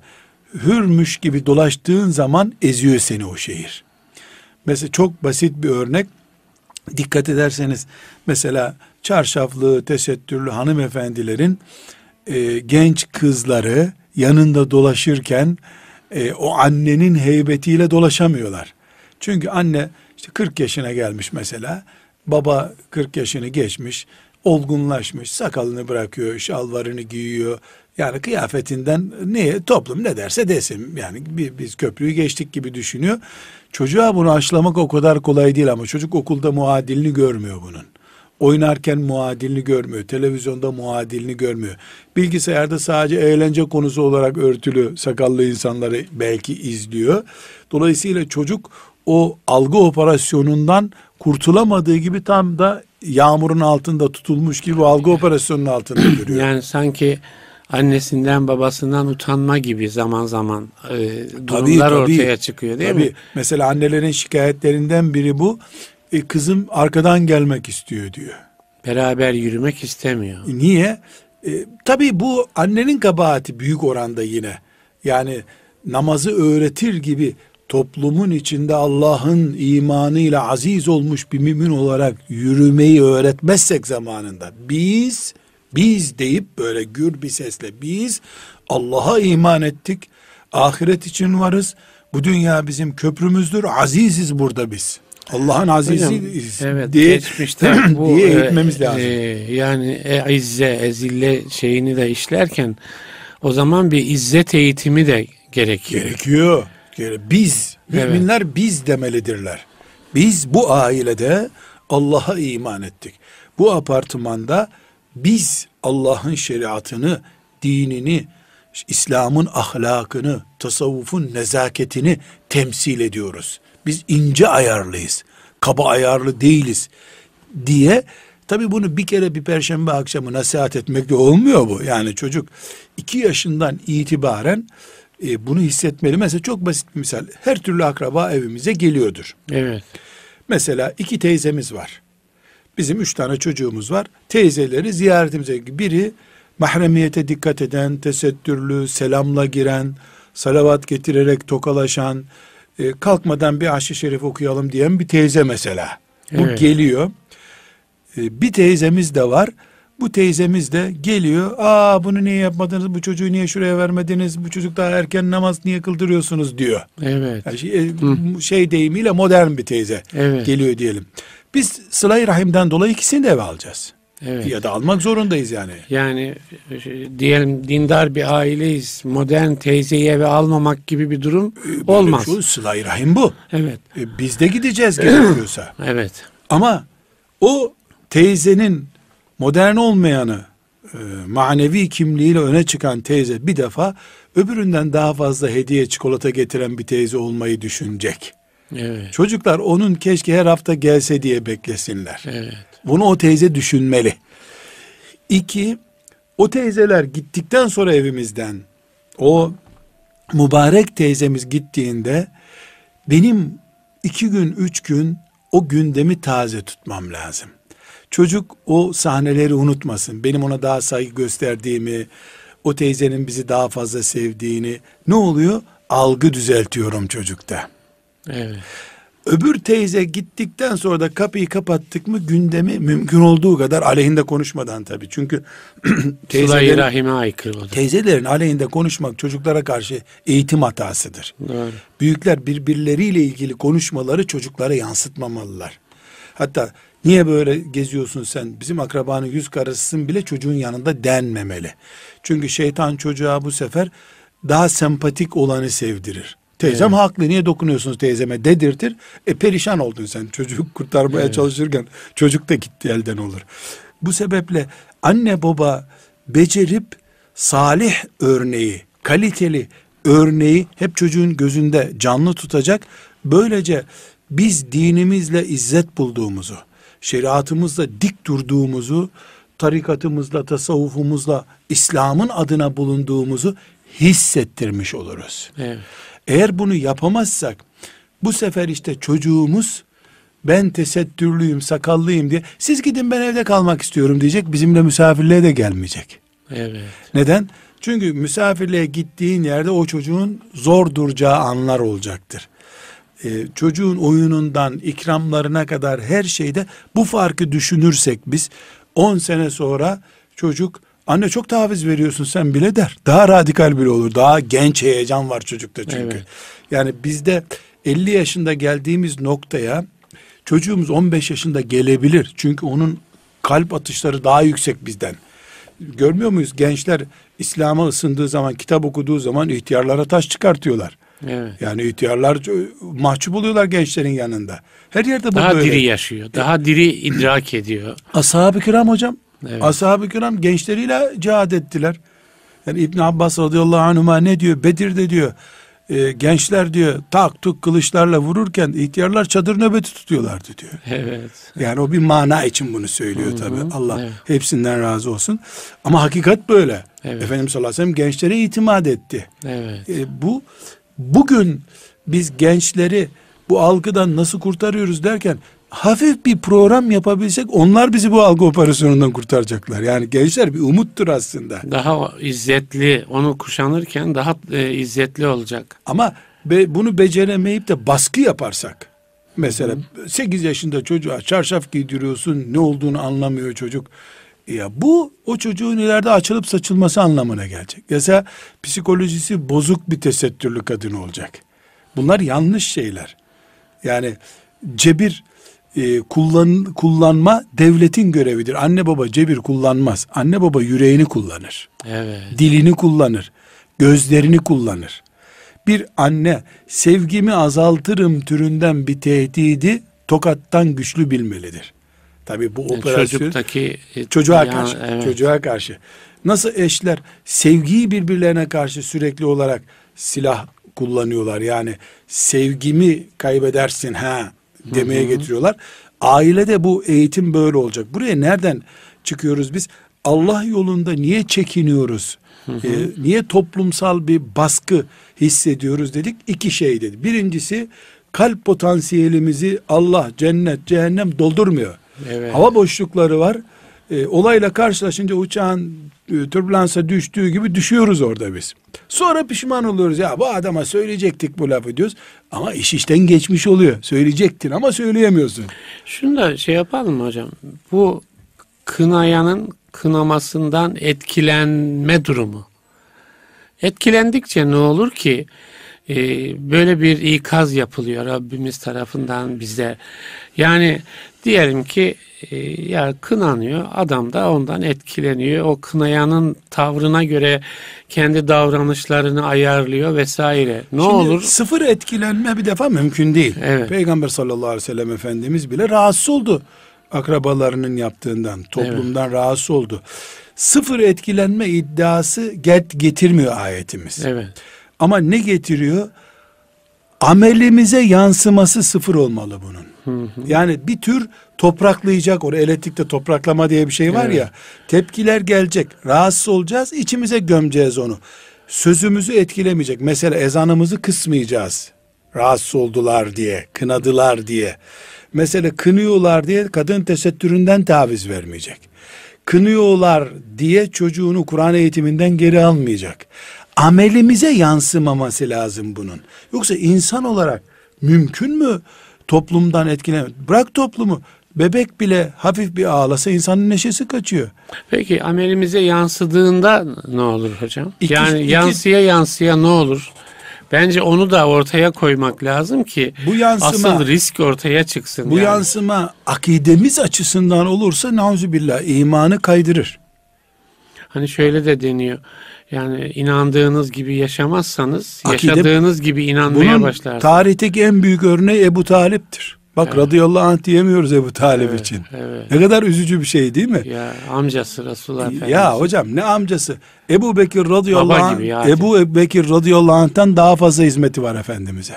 S2: hürmüş gibi dolaştığın zaman eziyor seni o şehir. Mesela çok basit bir örnek dikkat ederseniz mesela çarşaflı, tesettürlü hanımefendilerin e, genç kızları yanında dolaşırken e, o annenin heybetiyle dolaşamıyorlar. Çünkü anne işte 40 yaşına gelmiş mesela, baba 40 yaşını geçmiş, olgunlaşmış, sakalını bırakıyor, şalvarını giyiyor. Yani kıyafetinden neye toplum ne derse desin. Yani biz köprüyü geçtik gibi düşünüyor. Çocuğa bunu aşılamak o kadar kolay değil ama çocuk okulda muadilini görmüyor bunun. Oynarken muadilini görmüyor. Televizyonda muadilini görmüyor. Bilgisayarda sadece eğlence konusu olarak örtülü sakallı insanları belki izliyor. Dolayısıyla çocuk o algı operasyonundan kurtulamadığı gibi tam da yağmurun altında tutulmuş gibi algı operasyonunun altında duruyor.
S1: Yani sanki annesinden babasından utanma gibi zaman zaman e, durumlar tabii, ortaya çıkıyor değil tabii. mi?
S2: Mesela annelerin şikayetlerinden biri bu. E, kızım arkadan gelmek istiyor diyor.
S1: Beraber yürümek istemiyor.
S2: E, niye? E, tabii bu annenin kabahati büyük oranda yine. Yani namazı öğretir gibi toplumun içinde Allah'ın imanıyla aziz olmuş bir mümin olarak yürümeyi öğretmezsek zamanında biz biz deyip böyle gür bir sesle biz Allah'a iman ettik. Ahiret için varız. Bu dünya bizim köprümüzdür. Aziziz burada biz. Allah'ın azizi
S1: Hocam, evet,
S2: diye,
S1: geçmişte bu,
S2: diye
S1: e,
S2: eğitmemiz lazım.
S1: e, yani e, izze, ezille şeyini de işlerken o zaman bir izzet eğitimi de gerekiyor.
S2: Gerekiyor. Gere- Biz,
S1: Evet.
S2: müminler biz demelidirler. Biz bu ailede Allah'a iman ettik. Bu apartmanda biz Allah'ın şeriatını, dinini, İslam'ın ahlakını, tasavvufun nezaketini temsil ediyoruz. Biz ince ayarlıyız. Kaba ayarlı değiliz diye tabi bunu bir kere bir perşembe akşamı nasihat etmekle olmuyor bu. Yani çocuk iki yaşından itibaren e, bunu hissetmeli. Mesela çok basit bir misal. Her türlü akraba evimize geliyordur.
S1: Evet.
S2: Mesela iki teyzemiz var. Bizim üç tane çocuğumuz var. Teyzeleri ziyaretimize biri mahremiyete dikkat eden, tesettürlü, selamla giren, salavat getirerek tokalaşan, e, kalkmadan bir aşı şerif okuyalım diyen bir teyze mesela. Bu
S1: Evet.
S2: geliyor. E, bir teyzemiz de var. Bu teyzemiz de geliyor. Aa bunu niye yapmadınız? Bu çocuğu niye şuraya vermediniz? Bu çocuk daha erken namaz niye kıldırıyorsunuz diyor.
S1: Evet.
S2: Yani şey, e, şey deyimiyle modern bir teyze
S1: Evet.
S2: geliyor diyelim. Biz sıla-i rahimden dolayı ikisini de eve alacağız.
S1: Evet.
S2: Ya da almak zorundayız yani.
S1: Yani e, diyelim dindar bir aileyiz. Modern teyzeyi eve almamak gibi bir durum
S2: Böyle
S1: olmaz.
S2: Şu sıla-i rahim bu.
S1: Evet.
S2: E, biz de gideceğiz gerekiyorsa.
S1: Evet.
S2: Ama o teyzenin modern olmayanı e, manevi kimliğiyle öne çıkan teyze bir defa öbüründen daha fazla hediye çikolata getiren bir teyze olmayı düşünecek.
S1: Evet.
S2: Çocuklar onun keşke her hafta gelse diye beklesinler.
S1: Evet.
S2: Bunu o teyze düşünmeli. İki, o teyzeler gittikten sonra evimizden o mübarek teyzemiz gittiğinde benim iki gün, üç gün o gündemi taze tutmam lazım. Çocuk o sahneleri unutmasın. Benim ona daha saygı gösterdiğimi, o teyzenin bizi daha fazla sevdiğini. Ne oluyor? Algı düzeltiyorum çocukta.
S1: Evet.
S2: Öbür teyze gittikten sonra da kapıyı kapattık mı gündemi mümkün olduğu kadar aleyhinde konuşmadan tabii. Çünkü teyzelerin,
S1: rahime aykırı
S2: teyzelerin aleyhinde konuşmak çocuklara karşı eğitim hatasıdır.
S1: Doğru.
S2: Büyükler birbirleriyle ilgili konuşmaları çocuklara yansıtmamalılar. Hatta niye böyle geziyorsun sen bizim akrabanın yüz karasısın bile çocuğun yanında denmemeli. Çünkü şeytan çocuğa bu sefer daha sempatik olanı sevdirir. Teyzem haklı niye dokunuyorsunuz teyzeme dedirtir. E perişan oldun sen çocuk kurtarmaya çalışırken çocuk da gitti elden olur. Bu sebeple anne baba becerip salih örneği, kaliteli örneği hep çocuğun gözünde canlı tutacak. Böylece biz dinimizle izzet bulduğumuzu, şeriatımızla dik durduğumuzu, tarikatımızla, tasavvufumuzla, İslam'ın adına bulunduğumuzu hissettirmiş oluruz.
S1: Evet.
S2: Eğer bunu yapamazsak bu sefer işte çocuğumuz ben tesettürlüyüm, sakallıyım diye siz gidin ben evde kalmak istiyorum diyecek. Bizimle misafirliğe de gelmeyecek.
S1: Evet.
S2: Neden? Çünkü misafirliğe gittiğin yerde o çocuğun zor duracağı anlar olacaktır. Ee, çocuğun oyunundan ikramlarına kadar her şeyde bu farkı düşünürsek biz 10 sene sonra çocuk anne çok taviz veriyorsun sen bile der. Daha radikal bile olur. Daha genç heyecan var çocukta çünkü.
S1: Evet.
S2: Yani bizde 50 yaşında geldiğimiz noktaya çocuğumuz 15 yaşında gelebilir. Çünkü onun kalp atışları daha yüksek bizden. Görmüyor muyuz? Gençler İslam'a ısındığı zaman, kitap okuduğu zaman ihtiyarlara taş çıkartıyorlar.
S1: Evet.
S2: Yani ihtiyarlar e, mahcup oluyorlar gençlerin yanında. Her yerde bu
S1: Daha
S2: böyle.
S1: diri yaşıyor. Daha diri idrak ediyor.
S2: Ashab-ı kiram hocam.
S1: Evet.
S2: Ashab-ı kiram gençleriyle cihad ettiler. Yani İbn Abbas radıyallahu anhuma ne diyor? Bedir'de diyor. e, gençler diyor tak tuk kılıçlarla vururken ihtiyarlar çadır nöbeti tutuyorlardı diyor.
S1: Evet.
S2: Yani o bir mana için bunu söylüyor tabi. Allah
S1: evet.
S2: hepsinden razı olsun. Ama hakikat böyle.
S1: Evet.
S2: Efendimiz sallallahu aleyhi ve sellem gençlere itimat etti.
S1: Evet.
S2: E, bu bugün biz gençleri bu algıdan nasıl kurtarıyoruz derken hafif bir program yapabilsek onlar bizi bu algı operasyonundan kurtaracaklar. Yani gençler bir umuttur aslında.
S1: Daha izzetli, onu kuşanırken daha e, izzetli olacak.
S2: Ama be, bunu beceremeyip de baskı yaparsak mesela 8 yaşında çocuğa çarşaf giydiriyorsun ne olduğunu anlamıyor çocuk. Ya bu o çocuğun ileride açılıp saçılması anlamına gelecek. Mesela psikolojisi bozuk bir tesettürlü kadın olacak. Bunlar yanlış şeyler. Yani cebir e, kullan, kullanma devletin görevidir. Anne baba cebir kullanmaz. Anne baba yüreğini kullanır.
S1: Evet.
S2: Dilini kullanır. Gözlerini kullanır. Bir anne sevgimi azaltırım türünden bir tehdidi tokattan güçlü bilmelidir. Tabi bu operasyon
S1: çocuktaki e,
S2: çocuğa
S1: yani,
S2: karşı
S1: evet.
S2: çocuğa karşı nasıl eşler sevgiyi birbirlerine karşı sürekli olarak silah kullanıyorlar yani sevgimi kaybedersin ha demeye getiriyorlar. Ailede bu eğitim böyle olacak. Buraya nereden çıkıyoruz biz? Allah yolunda niye çekiniyoruz? Ee, niye toplumsal bir baskı hissediyoruz dedik? İki şey dedi. Birincisi kalp potansiyelimizi Allah cennet cehennem doldurmuyor.
S1: Evet.
S2: Hava boşlukları var. E, olayla karşılaşınca uçağın e, türbülansa düştüğü gibi düşüyoruz orada biz. Sonra pişman oluyoruz. Ya bu adama söyleyecektik bu lafı diyoruz. Ama iş işten geçmiş oluyor. Söyleyecektin ama söyleyemiyorsun.
S1: Şunu da şey yapalım mı hocam? Bu kınayanın kınamasından etkilenme durumu. Etkilendikçe ne olur ki e, böyle bir ikaz yapılıyor Rabbimiz tarafından bize. Yani diyelim ki e, ya kınanıyor adam da ondan etkileniyor. O kınayanın tavrına göre kendi davranışlarını ayarlıyor vesaire. Ne
S2: Şimdi
S1: olur?
S2: Sıfır etkilenme bir defa mümkün değil.
S1: Evet.
S2: Peygamber sallallahu aleyhi ve sellem Efendimiz bile rahatsız oldu. Akrabalarının yaptığından, toplumdan rahatsız oldu. Sıfır etkilenme iddiası get getirmiyor ayetimiz.
S1: Evet.
S2: Ama ne getiriyor? Amelimize yansıması sıfır olmalı bunun. Yani bir tür topraklayacak orada elektrikte topraklama diye bir şey var
S1: Evet.
S2: ya. Tepkiler gelecek. Rahatsız olacağız. içimize gömeceğiz onu. Sözümüzü etkilemeyecek. Mesela ezanımızı kısmayacağız. Rahatsız oldular diye, kınadılar diye. Mesela kınıyorlar diye kadın tesettüründen taviz vermeyecek. Kınıyorlar diye çocuğunu Kur'an eğitiminden geri almayacak. Amelimize yansımaması lazım bunun. Yoksa insan olarak mümkün mü toplumdan etkilen? Bırak toplumu. Bebek bile hafif bir ağlasa insanın neşesi kaçıyor.
S1: Peki amelimize yansıdığında ne olur hocam?
S2: İki-
S1: yani
S2: iki-
S1: yansıya yansıya ne olur? Bence onu da ortaya koymak lazım ki
S2: Bu yansıma
S1: asıl risk ortaya çıksın.
S2: bu
S1: yani.
S2: yansıma akidemiz açısından olursa nauzubillah imanı kaydırır.
S1: Hani şöyle de deniyor. Yani inandığınız gibi yaşamazsanız
S2: Akide-
S1: yaşadığınız gibi inanmaya
S2: Bunun
S1: başlarsınız.
S2: tarihteki en büyük örneği Ebu Talip'tir. Bak
S1: Evet.
S2: radıyallahu anh diyemiyoruz Ebu Talip
S1: Evet,
S2: için.
S1: evet.
S2: Ne kadar üzücü bir şey değil mi?
S1: Ya amcası Resulullah Efendimiz.
S2: Ya hocam ne amcası? Ebu Bekir radıyallahu anh. Ebu Bekir radıyallahu anh'tan daha fazla hizmeti var Efendimiz'e.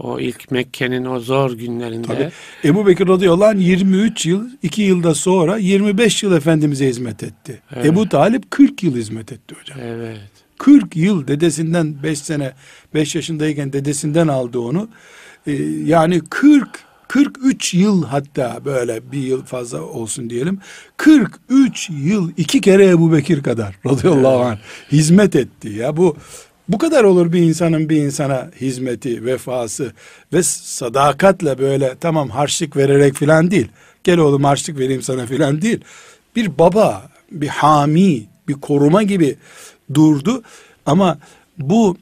S1: O ilk Mekke'nin o zor günlerinde.
S2: Tabii. Ebu Bekir radıyallahu anh 23 yıl, 2 yılda sonra 25 yıl Efendimiz'e hizmet etti.
S1: Evet.
S2: Ebu Talip 40 yıl hizmet etti hocam.
S1: Evet.
S2: 40 yıl dedesinden 5 sene 5 yaşındayken dedesinden aldı onu. Ee, yani 40 43 yıl hatta böyle bir yıl fazla olsun diyelim. 43 yıl iki kere Ebu Bekir kadar radıyallahu anh hizmet etti ya bu bu kadar olur bir insanın bir insana hizmeti, vefası ve sadakatle böyle tamam harçlık vererek filan değil. Gel oğlum harçlık vereyim sana filan değil. Bir baba, bir hami, bir koruma gibi durdu. Ama bu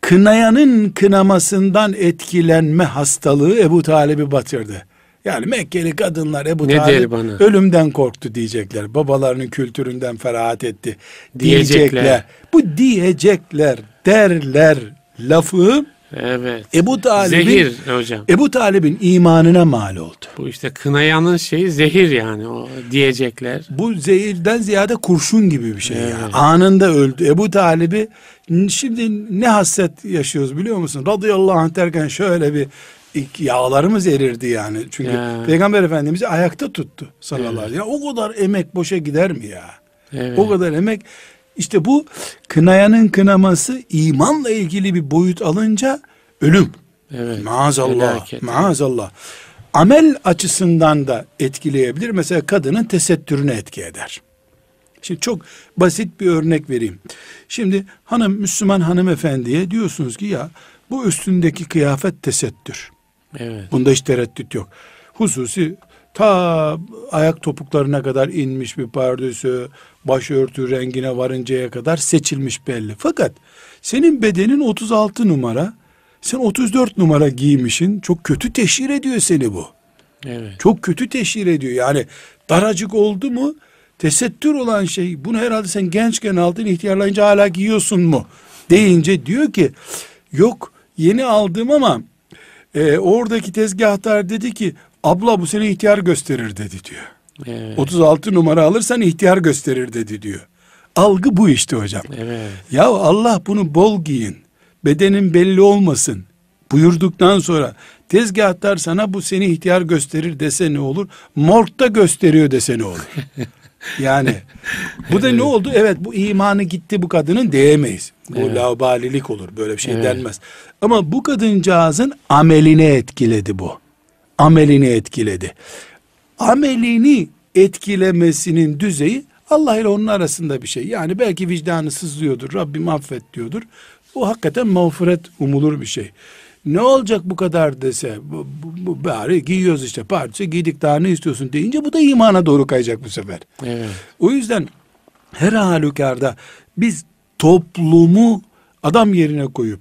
S2: kınayanın kınamasından etkilenme hastalığı Ebu Talib'i batırdı. Yani Mekkeli kadınlar Ebu
S1: Ne
S2: Talib
S1: bana?
S2: ölümden korktu diyecekler. Babalarının kültüründen ferahat etti
S1: Diyecekler.
S2: diyecekler. Bu diyecekler derler lafı
S1: Evet.
S2: Ebu Talib'in
S1: Zehir hocam.
S2: Ebu Talib'in imanına mal oldu.
S1: Bu işte kınayanın şeyi zehir yani o diyecekler.
S2: Bu zehirden ziyade kurşun gibi bir şey
S1: Evet.
S2: yani. Anında öldü. Ebu Talib'i şimdi ne hasret yaşıyoruz biliyor musun? Radıyallahu anh derken şöyle bir yağlarımız erirdi yani. Çünkü
S1: Ya.
S2: Peygamber Efendimiz'i ayakta tuttu sallallahu aleyhi ve sellem. Ya O kadar emek boşa gider mi ya?
S1: Evet.
S2: O kadar emek. İşte bu kınayanın kınaması imanla ilgili bir boyut alınca ölüm.
S1: Evet.
S2: Maazallah.
S1: Felaket.
S2: Maazallah. Amel açısından da etkileyebilir. Mesela kadının tesettürüne etki eder. Şimdi çok basit bir örnek vereyim. Şimdi hanım Müslüman hanımefendiye diyorsunuz ki ya bu üstündeki kıyafet tesettür.
S1: Evet.
S2: Bunda hiç tereddüt yok. Hususi ta ayak topuklarına kadar inmiş bir pardösü, başörtü rengine varıncaya kadar seçilmiş belli. Fakat senin bedenin 36 numara, Sen 34 numara giymişin. Çok kötü teşhir ediyor seni bu.
S1: Evet.
S2: Çok kötü teşhir ediyor. Yani daracık oldu mu tesettür olan şey bunu herhalde sen gençken aldın ihtiyarlayınca hala giyiyorsun mu deyince diyor ki yok yeni aldım ama e, oradaki tezgahtar dedi ki abla bu seni ihtiyar gösterir dedi diyor.
S1: Evet.
S2: 36 numara alırsan ihtiyar gösterir dedi diyor. Algı bu işte hocam.
S1: Evet.
S2: Ya Allah bunu bol giyin. Bedenin belli olmasın. Buyurduktan sonra tezgahtar sana bu seni ihtiyar gösterir dese ne olur? Morgda gösteriyor dese ne olur? Yani bu da ne oldu? Evet bu imanı gitti bu kadının diyemeyiz. Bu
S1: Evet.
S2: laubalilik olur. Böyle bir şey
S1: Evet.
S2: denmez. Ama bu kadıncağızın amelini etkiledi bu. Amelini etkiledi. Amelini etkilemesinin düzeyi Allah ile onun arasında bir şey. Yani belki vicdanı sızlıyordur. Rabbim affet diyordur. Bu hakikaten mağfiret umulur bir şey. Ne olacak bu kadar dese bu, bu, bu bari giyiyoruz işte partisi giydik daha ne istiyorsun deyince bu da imana doğru kayacak bu sefer.
S1: Evet.
S2: O yüzden her halükarda biz toplumu adam yerine koyup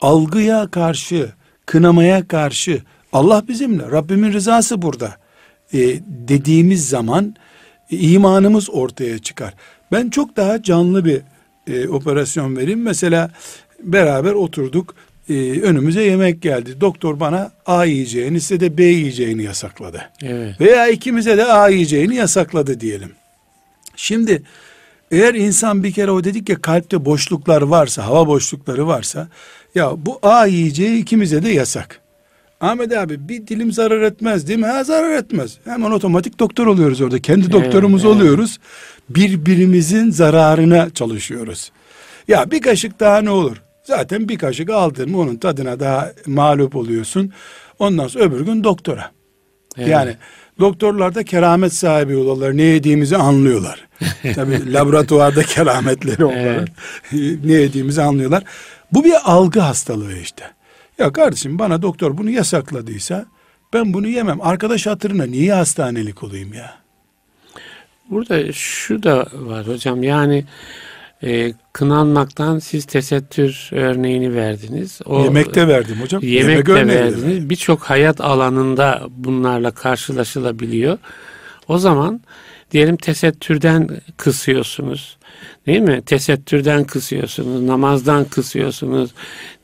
S2: algıya karşı, kınamaya karşı Allah bizimle, Rabbimin rızası burada e, dediğimiz zaman e, imanımız ortaya çıkar. Ben çok daha canlı bir e, operasyon vereyim. Mesela beraber oturduk, e, önümüze yemek geldi. Doktor bana A yiyeceğini, size de B yiyeceğini yasakladı.
S1: Evet.
S2: Veya ikimize de A yiyeceğini yasakladı diyelim. Şimdi eğer insan bir kere o dedik ya kalpte boşluklar varsa, hava boşlukları varsa ya bu A yiyeceği ikimize de yasak. Ahmet abi bir dilim zarar etmez değil mi? Ha zarar etmez. Hemen otomatik doktor oluyoruz orada. Kendi doktorumuz
S1: evet.
S2: oluyoruz. Birbirimizin zararına çalışıyoruz. Ya bir kaşık daha ne olur? Zaten bir kaşık aldın mı onun tadına daha mağlup oluyorsun. Ondan sonra öbür gün doktora.
S1: Evet.
S2: Yani doktorlar da keramet sahibi oluyorlar. Ne yediğimizi anlıyorlar. Tabii laboratuvarda kerametleri onların. ne yediğimizi anlıyorlar. Bu bir algı hastalığı işte. Ya kardeşim bana doktor bunu yasakladıysa ben bunu yemem. Arkadaş hatırına niye hastanelik olayım ya?
S1: Burada şu da var hocam yani e, kınanmaktan siz tesettür örneğini verdiniz. O,
S2: Yemekte verdim hocam.
S1: Yemek
S2: Yemek
S1: verdiniz. Birçok hayat alanında bunlarla karşılaşılabiliyor. O zaman diyelim tesettürden kısıyorsunuz. Değil mi? Tesettürden kısıyorsunuz, namazdan kısıyorsunuz.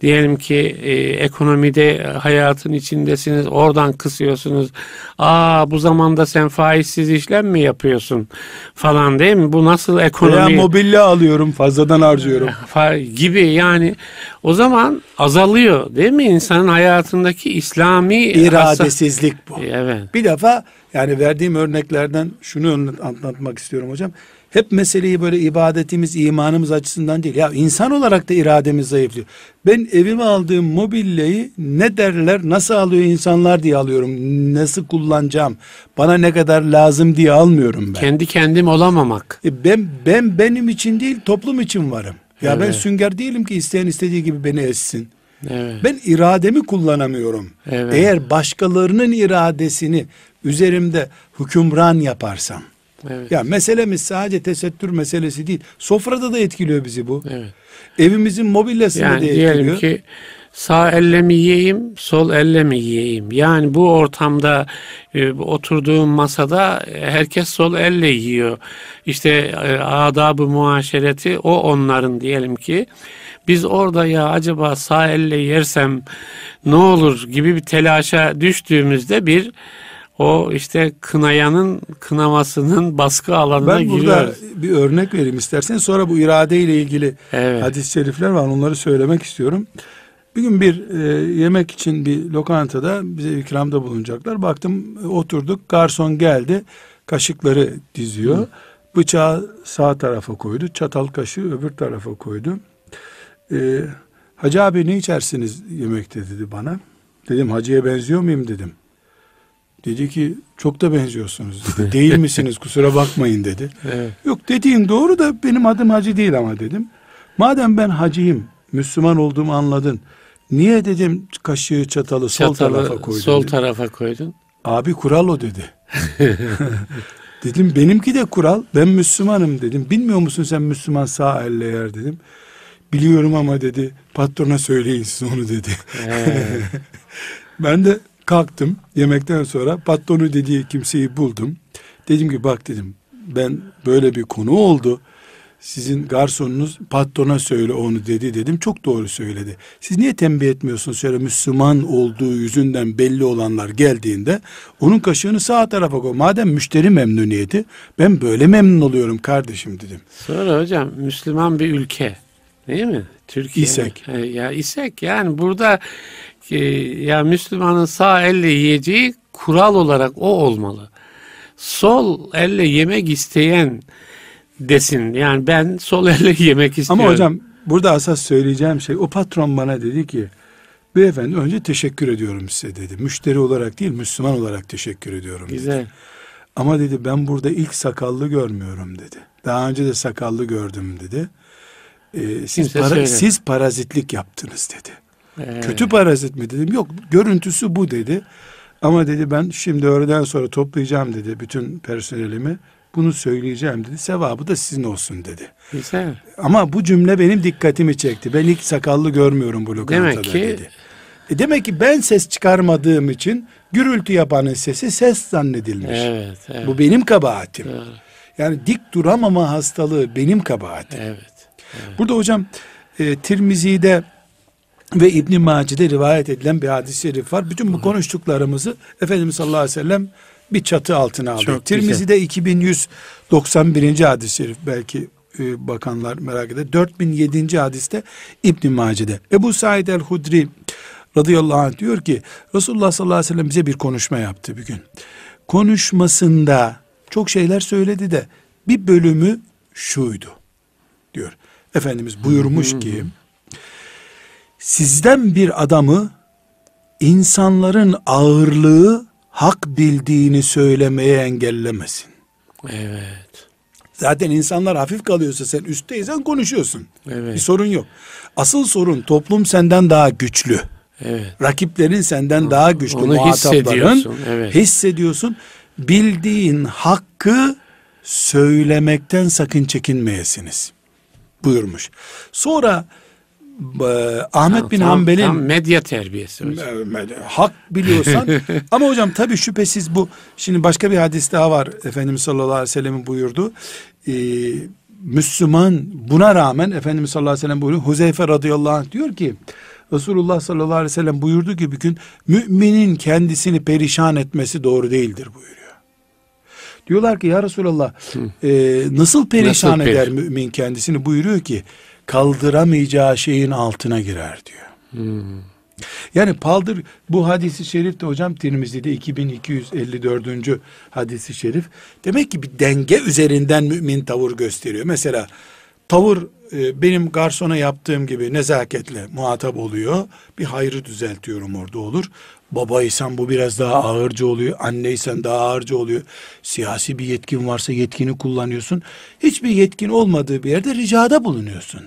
S1: Diyelim ki e, ekonomide hayatın içindesiniz, oradan kısıyorsunuz. Aa bu zamanda sen faizsiz işlem mi yapıyorsun falan değil mi? Bu nasıl ekonomi?
S2: Veya mobilya alıyorum fazladan harcıyorum.
S1: Gibi yani o zaman azalıyor değil mi insanın hayatındaki İslami
S2: İradesizlik bu.
S1: asa- Evet.
S2: Bir defa yani verdiğim örneklerden şunu anlat- anlatmak istiyorum hocam. Hep meseleyi böyle ibadetimiz, imanımız açısından değil. Ya insan olarak da irademiz zayıflıyor. Ben evime aldığım mobilyayı ne derler, nasıl alıyor insanlar diye alıyorum. Nasıl kullanacağım, bana ne kadar lazım diye almıyorum ben.
S1: Kendi kendim olamamak.
S2: E ben ben benim için değil, toplum için varım. Ya ben
S1: Evet.
S2: sünger değilim ki isteyen istediği gibi beni essin.
S1: Evet.
S2: Ben irademi kullanamıyorum.
S1: Evet.
S2: Eğer başkalarının iradesini üzerimde hükümran yaparsam.
S1: Evet.
S2: Ya meselemiz sadece tesettür meselesi değil. Sofrada da etkiliyor bizi bu.
S1: Evet.
S2: Evimizin mobilyasını
S1: Yani
S2: da
S1: diyelim
S2: etkiliyor.
S1: ki sağ elle mi yiyeyim, sol elle mi yiyeyim? Yani bu ortamda e, oturduğum masada herkes sol elle yiyor. İşte e, adab-ı muaşereti o onların diyelim ki. Biz orada ya acaba sağ elle yersem ne olur gibi bir telaşa düştüğümüzde bir o işte kınayanın kınamasının baskı alanına
S2: ben burada
S1: giriyoruz.
S2: bir örnek vereyim istersen. Sonra bu irade ile ilgili
S1: Evet.
S2: hadis-i şerifler var. Onları söylemek istiyorum. Bir gün bir e, yemek için bir lokantada bize ikramda bulunacaklar. Baktım e, oturduk. Garson geldi. Kaşıkları diziyor. Bıçağı sağ tarafa koydu. Çatal kaşığı öbür tarafa koydu. E, Hacı abi ne içersiniz yemekte dedi bana. Dedim hacıya benziyor muyum dedim. Dedi ki çok da benziyorsunuz dedi. Değil misiniz kusura bakmayın dedi.
S1: Evet.
S2: Yok dediğin doğru da benim adım hacı değil ama dedim. Madem ben hacıyım, Müslüman olduğumu anladın. Niye dedim kaşığı çatalı sol
S1: Çatalı
S2: tarafa koydun?
S1: sol
S2: dedi.
S1: tarafa koydun.
S2: Abi kural o dedi. dedim benimki de kural. Ben Müslümanım dedim. Bilmiyor musun sen Müslüman sağ elle yer dedim. Biliyorum ama dedi patrona söyleyin siz onu dedi. Ben de kalktım yemekten sonra patronu dediği kimseyi buldum. Dedim ki bak dedim ben böyle bir konu oldu. Sizin garsonunuz patrona söyle onu dedi dedim. Çok doğru söyledi. Siz niye tembih etmiyorsunuz şöyle Müslüman olduğu yüzünden belli olanlar geldiğinde onun kaşığını sağ tarafa koy. Madem müşteri memnuniyeti ben böyle memnun oluyorum kardeşim dedim.
S1: sonra hocam Müslüman bir ülke değil mi? Türkiye.
S2: İsek.
S1: E, ya isek yani burada e, ya Müslümanın sağ elle yiyeceği kural olarak o olmalı. Sol elle yemek isteyen desin. Yani ben sol elle yemek istiyorum.
S2: Ama hocam burada asas söyleyeceğim şey o patron bana dedi ki beyefendi önce teşekkür ediyorum size dedi. Müşteri olarak değil Müslüman olarak teşekkür ediyorum dedi.
S1: güzel.
S2: Ama dedi ben burada ilk sakallı görmüyorum dedi. Daha önce de sakallı gördüm dedi. Ee, siz, para,
S1: söyle.
S2: siz parazitlik yaptınız dedi.
S1: Ee,
S2: Kötü parazit mi dedim. Yok görüntüsü bu dedi. Ama dedi ben şimdi öğleden sonra toplayacağım dedi bütün personelimi. Bunu söyleyeceğim dedi. Sevabı da sizin olsun dedi.
S1: güzel.
S2: Ama bu cümle benim dikkatimi çekti. Ben ilk sakallı görmüyorum bu lokantada
S1: Demek ki-
S2: dedi. E demek ki ben ses çıkarmadığım için gürültü yapanın sesi ses zannedilmiş.
S1: Evet, evet.
S2: Bu benim kabahatim.
S1: Doğru.
S2: Yani dik duramama hastalığı benim kabahatim.
S1: Evet.
S2: Burada hocam e, Tirmizi'de ve İbn Mace'de rivayet edilen bir hadis-i şerif var. Bütün bu konuştuklarımızı Efendimiz sallallahu aleyhi ve sellem bir çatı altına aldı. Tirmizi'de 2191. hadis-i şerif belki e, bakanlar merak eder. 4007. hadiste İbn Mace'de. Ebu Said el-Hudri radıyallahu anh diyor ki Resulullah sallallahu aleyhi ve sellem bize bir konuşma yaptı bir gün. Konuşmasında çok şeyler söyledi de bir bölümü şuydu diyor. Efendimiz buyurmuş ki sizden bir adamı insanların ağırlığı hak bildiğini söylemeye engellemesin.
S1: Evet.
S2: Zaten insanlar hafif kalıyorsa sen üstteysen konuşuyorsun. Bir
S1: Evet.
S2: sorun yok. Asıl sorun toplum senden daha güçlü.
S1: Evet.
S2: Rakiplerin senden daha güçlü.
S1: Onu
S2: muhatapların.
S1: hissediyorsun, evet.
S2: Hissediyorsun. Bildiğin hakkı söylemekten sakın çekinmeyesiniz. Buyurmuş. Sonra Ahmet bin Hanbel'in
S1: medya terbiyesi hocam.
S2: hak biliyorsan. Ama hocam tabii şüphesiz bu şimdi başka bir hadis daha var. Efendimiz sallallahu aleyhi ve sellem'in buyurdu Ee, Müslüman buna rağmen Efendimiz sallallahu aleyhi ve sellem buyuruyor. Huzeyfe radıyallahu anh diyor ki Resulullah sallallahu aleyhi ve sellem buyurdu ki bir gün müminin kendisini perişan etmesi doğru değildir buyuruyor. Diyorlar ki ya Resulallah e, nasıl perişan
S1: Nasıl
S2: eder
S1: peri-
S2: mümin kendisini? buyuruyor ki kaldıramayacağı şeyin altına girer diyor.
S1: Hmm.
S2: Yani paldır bu hadisi şerif de hocam Tirmizi'de 2254. hadisi şerif. Demek ki bir denge üzerinden mümin tavır gösteriyor. Mesela tavır e, benim garsona yaptığım gibi nezaketle muhatap oluyor. Bir hayrı düzeltiyorum orada olur. Babaysan bu biraz daha ağırcı oluyor. Anneysen daha ağırcı oluyor. Siyasi bir yetkin varsa yetkini kullanıyorsun. Hiçbir yetkin olmadığı bir yerde ricada bulunuyorsun.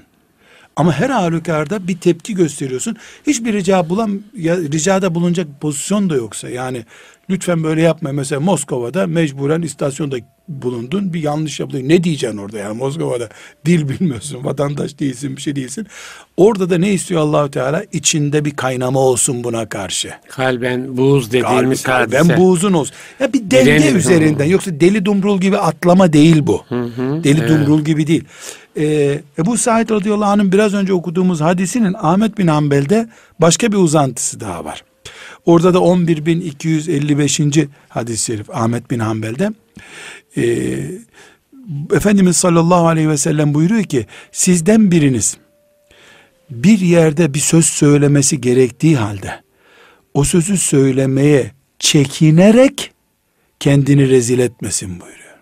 S2: Ama her halükarda bir tepki gösteriyorsun. Hiçbir rica bulan, ya, ricada bulunacak pozisyon da yoksa yani lütfen böyle yapma. Mesela Moskova'da mecburen istasyonda bulundun bir yanlış yapılıyor. Ne diyeceksin orada yani Moskova'da dil bilmiyorsun, vatandaş değilsin, bir şey değilsin. Orada da ne istiyor Allahu Teala? İçinde bir kaynama olsun buna karşı.
S1: Kalben buğuz dediğimiz
S2: Kalbi,
S1: hadise.
S2: ben bu uzun olsun. Ya bir denge
S1: Bilemiyorum.
S2: üzerinden. Yoksa deli dumrul gibi atlama değil bu.
S1: hı,
S2: deli
S1: evet.
S2: dumrul gibi değil. Ee, Ebu Said radıyallahu anh'ın biraz önce okuduğumuz hadisinin Ahmet bin Hanbel'de başka bir uzantısı daha var. Orada da 11.255. hadis-i şerif Ahmet bin Hanbel'de. Ee, Efendimiz sallallahu aleyhi ve sellem buyuruyor ki sizden biriniz bir yerde bir söz söylemesi gerektiği halde o sözü söylemeye çekinerek kendini rezil etmesin buyuruyor.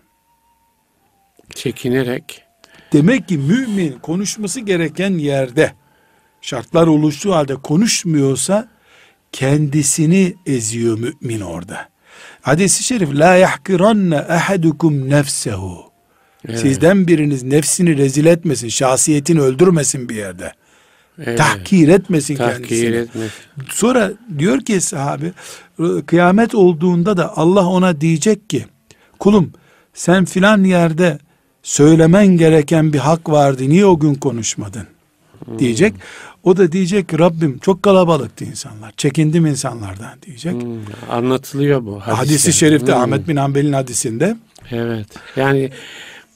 S1: Çekinerek.
S2: Demek ki mümin konuşması gereken yerde şartlar oluştuğu halde konuşmuyorsa kendisini eziyor mümin orada. Hadis-i şerif la yahkiranna ahadukum nefsehu.
S1: Evet.
S2: Sizden biriniz nefsini rezil etmesin, şahsiyetini öldürmesin bir yerde.
S1: Evet.
S2: Tahkir etmesin
S1: Tahkir
S2: kendisini.
S1: etmek.
S2: Sonra diyor ki sahabe kıyamet olduğunda da Allah ona diyecek ki kulum sen filan yerde söylemen gereken bir hak vardı niye o gün konuşmadın? diyecek. O da diyecek Rabbim çok kalabalıktı insanlar. Çekindim insanlardan diyecek.
S1: Hmm, anlatılıyor bu.
S2: Hadisi
S1: hadiste.
S2: şerifte
S1: Hmm,
S2: Ahmet bin Hanbel'in hadisinde
S1: Evet. Yani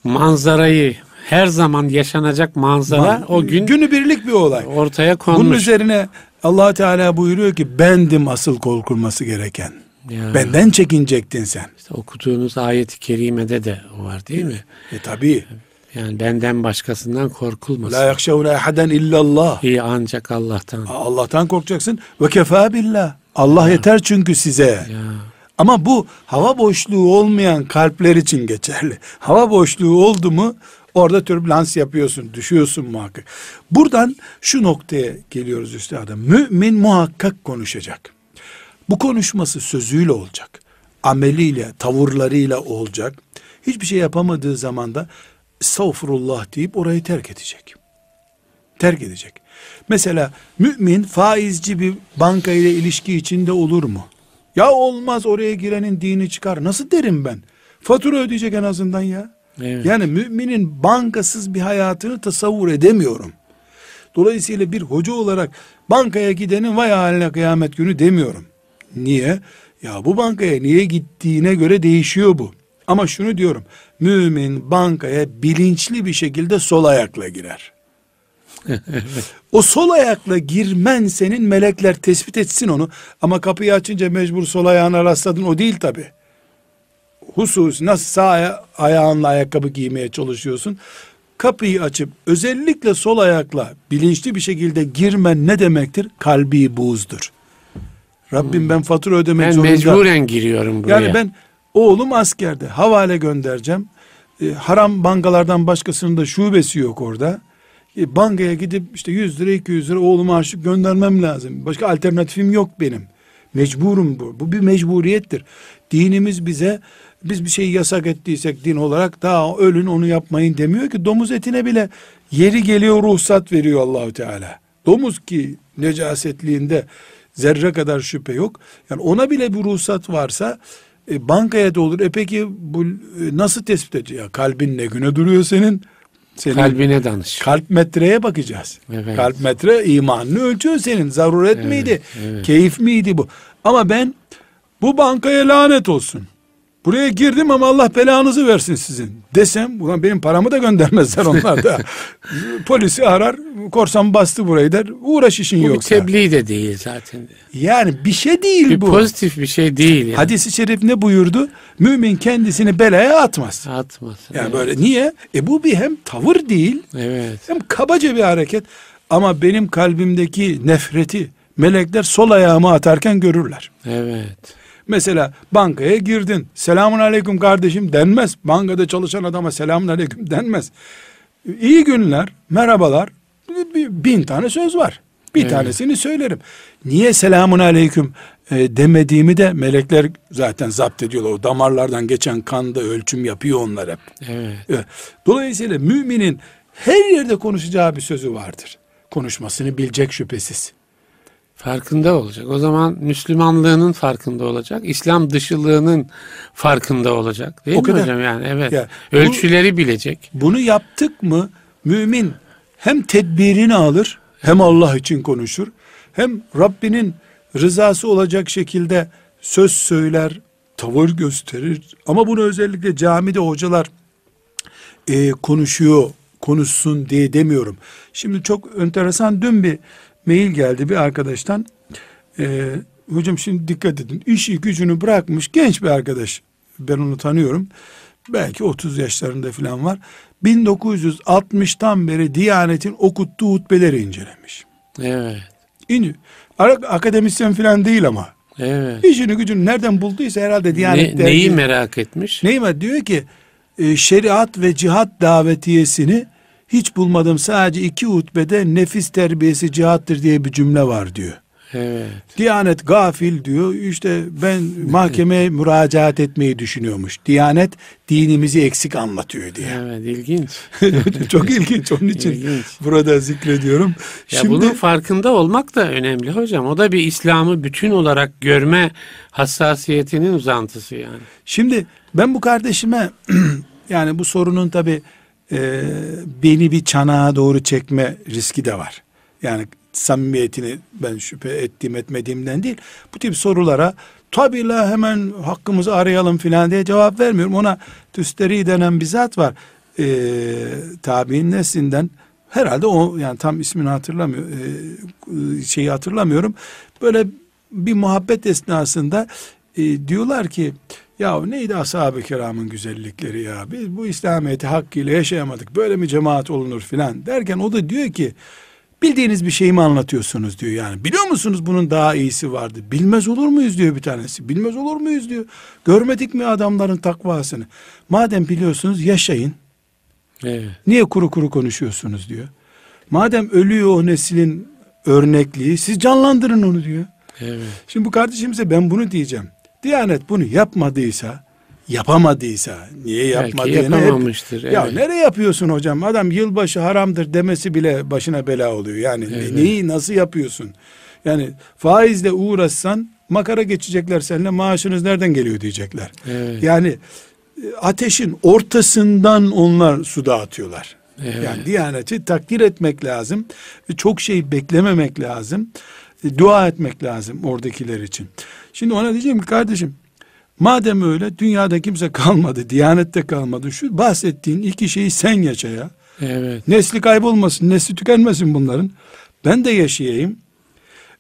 S1: manzarayı her zaman yaşanacak manzara o gün
S2: günübirlik bir olay.
S1: ortaya konmuş.
S2: Bunun üzerine allah Teala buyuruyor ki bendim asıl korkulması gereken.
S1: Ya,
S2: Benden çekinecektin sen.
S1: işte okuduğunuz ayet-i kerimede de o var değil mi?
S2: E tabi.
S1: Yani benden başkasından korkulmasın.
S2: La yakşavne ehaden illallah.
S1: İyi ancak Allah'tan.
S2: Allah'tan korkacaksın. Ve kefa billah. Allah yeter çünkü size.
S1: Ya.
S2: Ama bu hava boşluğu olmayan kalpler için geçerli. Hava boşluğu oldu mu orada türbülans yapıyorsun, düşüyorsun muhakkak. Buradan şu noktaya geliyoruz üstadım. Mümin muhakkak konuşacak. Bu konuşması sözüyle olacak. Ameliyle, tavırlarıyla olacak. Hiçbir şey yapamadığı zaman da estağfurullah deyip orayı terk edecek. Terk edecek. Mesela mümin faizci bir banka ile ilişki içinde olur mu? Ya olmaz oraya girenin dini çıkar. Nasıl derim ben? Fatura ödeyecek en azından ya.
S1: Evet.
S2: Yani müminin bankasız bir hayatını tasavvur edemiyorum. Dolayısıyla bir hoca olarak bankaya gidenin vay haline kıyamet günü demiyorum. Niye? Ya bu bankaya niye gittiğine göre değişiyor bu. Ama şunu diyorum. Mümin bankaya bilinçli bir şekilde sol ayakla girer. o sol ayakla girmen senin melekler tespit etsin onu. Ama kapıyı açınca mecbur sol ayağına rastladın o değil tabi. Husus nasıl sağ aya- ayağınla ayakkabı giymeye çalışıyorsun. Kapıyı açıp özellikle sol ayakla bilinçli bir şekilde girmen ne demektir? Kalbi buğzdur. Rabbim ben fatura ödemek
S1: Ben
S2: zorunda.
S1: mecburen giriyorum buraya.
S2: Yani ben oğlum askerde havale göndereceğim. E, haram bankalardan başkasının da şubesi yok orada. E, bankaya gidip işte 100 lira 200 lira oğluma harçlık göndermem lazım. Başka alternatifim yok benim. Mecburum bu. Bu bir mecburiyettir. Dinimiz bize biz bir şeyi yasak ettiysek din olarak daha ölün onu yapmayın demiyor ki domuz etine bile yeri geliyor ruhsat veriyor Allahü Teala. Domuz ki necasetliğinde zerre kadar şüphe yok. Yani ona bile bir ruhsat varsa e, bankaya da olur. E peki bu e, nasıl tespit edeceğiz? Ya kalbin ne güne duruyor senin? Senin
S1: Kalbine danış.
S2: kalp metreye bakacağız.
S1: Evet.
S2: Kalp metre imanını ölçüyor senin. Zaruret
S1: Evet,
S2: miydi?
S1: evet.
S2: Keyif miydi bu? Ama ben bu bankaya lanet olsun. Buraya girdim ama Allah belanızı versin sizin desem ulan benim paramı da göndermezler onlar da. Polisi arar korsan bastı burayı der uğraş işin
S1: Bu
S2: yoksa.
S1: tebliğ de değil zaten.
S2: Yani bir şey değil
S1: Bir
S2: bu.
S1: pozitif bir şey değil yani.
S2: Hadis-i şerif ne buyurdu? Mümin kendisini belaya atmaz.
S1: Atmasın.
S2: Yani
S1: evet.
S2: böyle niye? E bu bir hem tavır değil
S1: Evet.
S2: hem kabaca bir hareket. Ama benim kalbimdeki nefreti melekler sol ayağıma atarken görürler.
S1: Evet.
S2: Mesela bankaya girdin. Selamun aleyküm kardeşim denmez. Bankada çalışan adama selamun aleyküm denmez. İyi günler, merhabalar. Bin tane söz var. Bir
S1: Evet.
S2: tanesini söylerim. Niye selamun aleyküm e, demediğimi de melekler zaten zapt ediyorlar. O damarlardan geçen kanda ölçüm yapıyor onlar hep.
S1: Evet.
S2: Dolayısıyla müminin her yerde konuşacağı bir sözü vardır. Konuşmasını bilecek şüphesiz.
S1: Farkında olacak. O zaman Müslümanlığının farkında olacak. İslam dışılığının farkında olacak. Değil
S2: O
S1: mi
S2: kadar.
S1: hocam? Yani evet.
S2: Ya, bu-
S1: Ölçüleri bilecek.
S2: Bunu yaptık mı mümin hem tedbirini alır hem Allah için konuşur hem Rabbinin rızası olacak şekilde söz söyler, tavır gösterir. Ama bunu özellikle camide hocalar e, konuşuyor, konuşsun diye demiyorum. Şimdi çok enteresan dün bir mail geldi bir arkadaştan. E, hocam şimdi dikkat edin. İşi gücünü bırakmış genç bir arkadaş. Ben onu tanıyorum. Belki 30 yaşlarında falan var. 1960'tan beri Diyanet'in okuttuğu hutbeleri incelemiş.
S1: Evet.
S2: İnce, akademisyen falan değil ama.
S1: Evet.
S2: İşini gücünü nereden bulduysa herhalde Diyanet
S1: Ne, neyi merak etmiş?
S2: Neyime diyor ki e, şeriat ve cihat davetiyesini hiç bulmadım sadece iki hutbede nefis terbiyesi cihattır diye bir cümle var diyor.
S1: Evet.
S2: Diyanet gafil diyor işte ben mahkemeye müracaat etmeyi düşünüyormuş. Diyanet dinimizi eksik anlatıyor diye.
S1: Evet. ilginç.
S2: Çok ilginç onun için
S1: İlginç.
S2: burada zikrediyorum.
S1: Ya
S2: Şimdi
S1: bunun farkında olmak da önemli hocam. O da bir İslam'ı bütün olarak görme hassasiyetinin uzantısı yani.
S2: Şimdi ben bu kardeşime yani bu sorunun tabi e, beni bir çanağa doğru çekme riski de var. Yani samimiyetini ben şüphe ettiğim etmediğimden değil. Bu tip sorulara tabi la hemen hakkımızı arayalım filan diye cevap vermiyorum. Ona tüsteri denen bir zat var. E, tabi'in neslinden herhalde o yani tam ismini hatırlamıyor e, şeyi hatırlamıyorum. Böyle bir muhabbet esnasında e, diyorlar ki ya neydi ashab-ı kiramın güzellikleri ya? Biz bu İslamiyet'i hakkıyla yaşayamadık. Böyle mi cemaat olunur filan derken o da diyor ki bildiğiniz bir şeyi mi anlatıyorsunuz? diyor. Yani biliyor musunuz bunun daha iyisi vardı? Bilmez olur muyuz? diyor bir tanesi. Bilmez olur muyuz? diyor. Görmedik mi adamların takvasını? Madem biliyorsunuz yaşayın. Evet. niye kuru kuru konuşuyorsunuz? diyor. Madem ölüyor o neslin örnekliği siz canlandırın onu diyor. Evet. şimdi bu kardeşimize ben bunu diyeceğim Diyanet bunu yapmadıysa, yapamadıysa, niye yapmadığını
S1: Belki yapamamıştır.
S2: Hep, ya nereye yapıyorsun hocam? Adam yılbaşı haramdır demesi bile başına bela oluyor. Yani evet. neyi nasıl yapıyorsun? Yani faizle uğraşsan makara geçecekler seninle maaşınız nereden geliyor diyecekler. Evet. Yani e, ateşin ortasından onlar su dağıtıyorlar. Evet. Yani Diyaneti takdir etmek lazım. Çok şey beklememek lazım. E, dua etmek lazım oradakiler için. Şimdi ona diyeceğim ki kardeşim madem öyle dünyada kimse kalmadı, diyanette kalmadı. Şu bahsettiğin iki şeyi sen yaşa ya. Evet. Nesli kaybolmasın, nesli tükenmesin bunların. Ben de yaşayayım.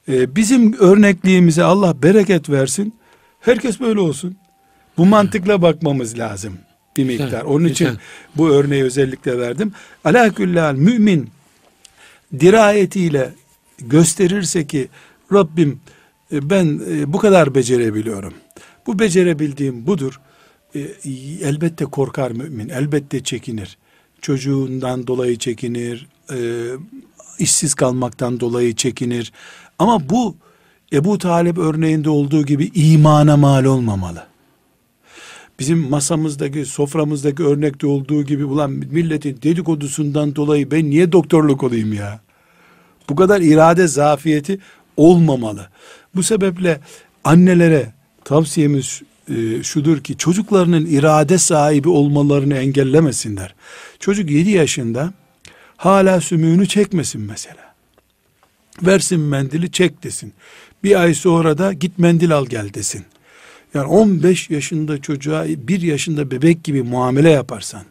S2: Ee, bizim örnekliğimize Allah bereket versin. Herkes böyle olsun. Bu mantıkla bakmamız lazım bir miktar. Onun için güzel. bu örneği özellikle verdim. Alaküllal mümin dirayetiyle gösterirse ki Rabbim ben e, bu kadar becerebiliyorum. Bu becerebildiğim budur. E, elbette korkar mümin, elbette çekinir. Çocuğundan dolayı çekinir, işsiz kalmaktan dolayı çekinir. Ama bu Ebu Talip örneğinde olduğu gibi imana mal olmamalı. Bizim masamızdaki, soframızdaki örnekte olduğu gibi ulan milletin dedikodusundan dolayı ben niye doktorluk olayım ya? Bu kadar irade zafiyeti olmamalı. Bu sebeple annelere tavsiyemiz e, şudur ki çocuklarının irade sahibi olmalarını engellemesinler. Çocuk 7 yaşında hala sümüğünü çekmesin mesela. Versin mendili çek desin. Bir ay sonra da git mendil al gel desin. Yani 15 yaşında çocuğa bir yaşında bebek gibi muamele yaparsan.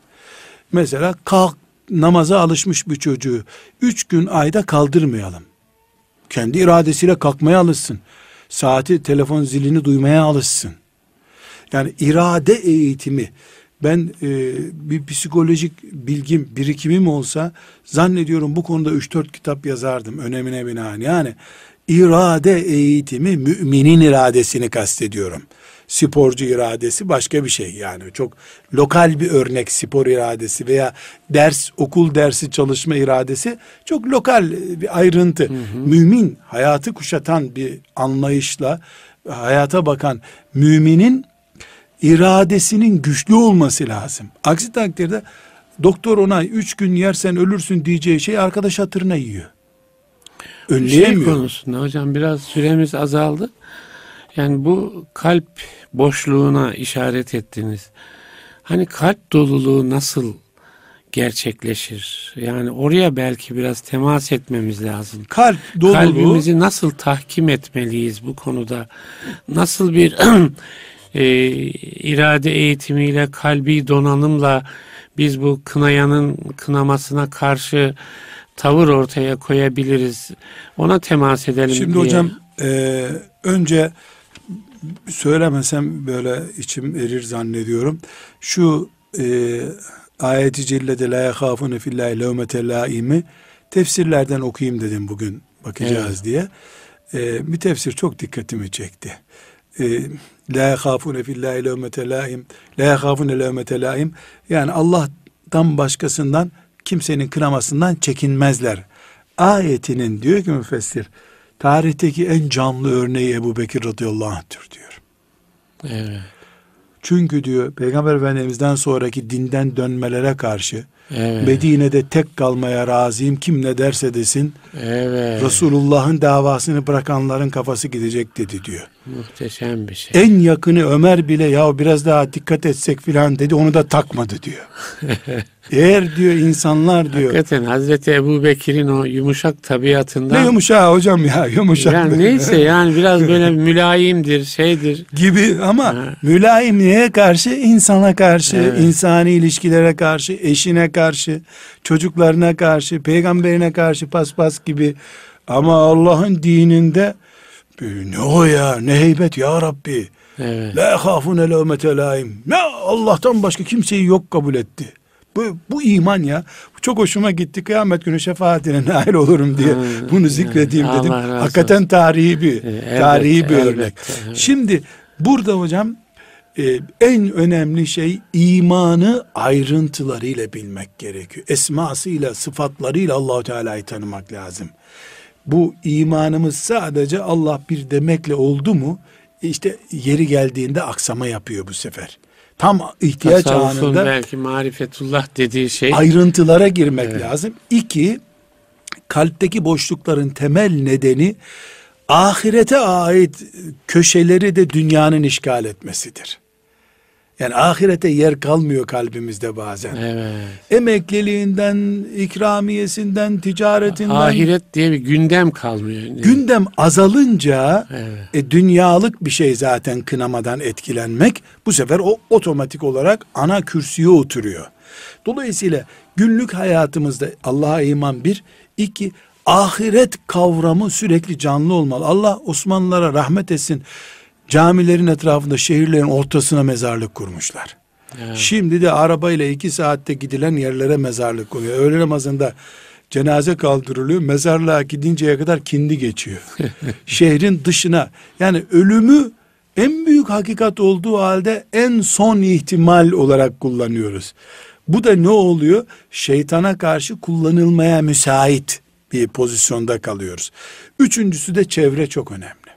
S2: Mesela kalk namaza alışmış bir çocuğu üç gün ayda kaldırmayalım. Kendi iradesiyle kalkmaya alışsın. Saati telefon zilini duymaya alışsın. Yani irade eğitimi ben e, bir psikolojik bilgim, birikimim olsa zannediyorum bu konuda 3-4 kitap yazardım önemine binaen. Yani irade eğitimi müminin iradesini kastediyorum sporcu iradesi başka bir şey yani çok lokal bir örnek spor iradesi veya ders okul dersi çalışma iradesi çok lokal bir ayrıntı. Hı hı. Mümin hayatı kuşatan bir anlayışla hayata bakan müminin iradesinin güçlü olması lazım. Aksi takdirde doktor ona üç gün yersen ölürsün diyeceği şey arkadaş hatırına yiyor.
S1: Önleyemiyor. Şey konusunda hocam biraz süremiz azaldı. Yani bu kalp boşluğuna işaret ettiniz. Hani kalp doluluğu nasıl gerçekleşir? Yani oraya belki biraz temas etmemiz lazım.
S2: Kalp doluluğu
S1: kalbimizi nasıl tahkim etmeliyiz bu konuda? Nasıl bir e, irade eğitimiyle, kalbi donanımla biz bu kınayanın kınamasına karşı tavır ortaya koyabiliriz? Ona temas edelim
S2: Şimdi
S1: diye.
S2: hocam e, önce söylemesem böyle içim erir zannediyorum. Şu e, ayeti cellede la yahafune fillahi levmete laimi tefsirlerden okuyayım dedim bugün bakacağız evet. diye. E, bir tefsir çok dikkatimi çekti. E, la yahafune fillahi levmete laim la yahafune levmete laim yani Allah'tan başkasından kimsenin kınamasından çekinmezler. Ayetinin diyor ki müfessir tarihteki en canlı örneği Ebu Bekir radıyallahu anh'tır diyor. Evet. Çünkü diyor Peygamber Efendimiz'den sonraki dinden dönmelere karşı evet. Medine'de tek kalmaya razıyım kim ne derse desin evet. Resulullah'ın davasını bırakanların kafası gidecek dedi diyor.
S1: Muhteşem bir şey.
S2: En yakını Ömer bile ya biraz daha dikkat etsek filan dedi onu da takmadı diyor. Eğer diyor insanlar diyor.
S1: Hakikaten Hazreti Ebu Bekir'in o yumuşak tabiatından.
S2: Ne yumuşak hocam ya yumuşak.
S1: Yani neyse yani biraz böyle mülayimdir şeydir.
S2: Gibi ama
S1: Ha.
S2: mülayimliğe karşı insana karşı,
S1: Evet.
S2: insani ilişkilere karşı, eşine karşı, çocuklarına karşı, peygamberine karşı paspas gibi. Ama Allah'ın dininde ne o ya ne heybet ya Rabbi.
S1: Evet.
S2: La khafune levmete laim. Ne Allah'tan başka kimseyi yok kabul etti. Bu, bu iman ya. Çok hoşuma gitti. Kıyamet günü şefaatine nail olurum diye bunu zikredeyim
S1: Allah
S2: dedim. Hakikaten tarihi bir
S1: E, elbette,
S2: tarihi bir örnek.
S1: elbette, evet.
S2: Şimdi burada hocam e, en önemli şey imanı ayrıntılarıyla bilmek gerekiyor. Esmasıyla, sıfatlarıyla Allahu Teala'yı tanımak lazım. Bu imanımız sadece Allah bir demekle oldu mu işte yeri geldiğinde aksama yapıyor bu sefer. Tam ihtiyaç
S1: Tasavvufun
S2: anında
S1: belki marifetullah dediği şey.
S2: ayrıntılara girmek
S1: Evet.
S2: lazım. İki, kalpteki boşlukların temel nedeni ahirete ait köşeleri de dünyanın işgal etmesidir. Yani ahirete yer kalmıyor kalbimizde bazen.
S1: Evet.
S2: Emekliliğinden, ikramiyesinden, ticaretinden
S1: Ahiret diye bir gündem kalmıyor.
S2: gündem azalınca
S1: Evet.
S2: e, dünyalık bir şey zaten kınamadan etkilenmek bu sefer o otomatik olarak ana kürsüye oturuyor. Dolayısıyla günlük hayatımızda Allah'a iman bir, iki ahiret kavramı sürekli canlı olmalı. Allah Osmanlılara rahmet etsin. Camilerin etrafında şehirlerin ortasına mezarlık kurmuşlar.
S1: Evet.
S2: Şimdi de arabayla iki saatte gidilen yerlere mezarlık konuyor. Öğle namazında cenaze kaldırılıyor. Mezarlığa gidinceye kadar kindi geçiyor. Şehrin dışına. Yani ölümü en büyük hakikat olduğu halde en son ihtimal olarak kullanıyoruz. Bu da ne oluyor? Şeytana karşı kullanılmaya müsait bir pozisyonda kalıyoruz. Üçüncüsü de çevre çok önemli.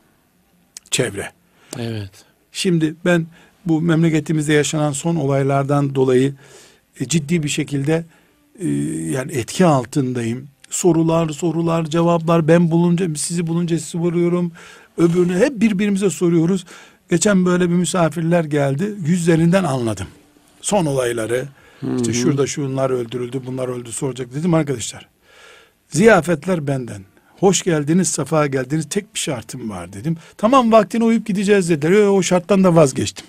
S2: Çevre.
S1: Evet.
S2: Şimdi ben bu memleketimizde yaşanan son olaylardan dolayı e, ciddi bir şekilde e, yani etki altındayım. Sorular, sorular, cevaplar ben bulunca sizi bulunca sizi vuruyorum. Öbürünü hep birbirimize soruyoruz. Geçen böyle bir misafirler geldi. Yüzlerinden anladım. Son olayları. işte şurada şunlar öldürüldü, bunlar öldü soracak dedim arkadaşlar. Ziyafetler benden. Hoş geldiniz, safa geldiniz. Tek bir şartım var dedim. Tamam vaktine uyup gideceğiz dediler. "Yo, O şarttan da vazgeçtim.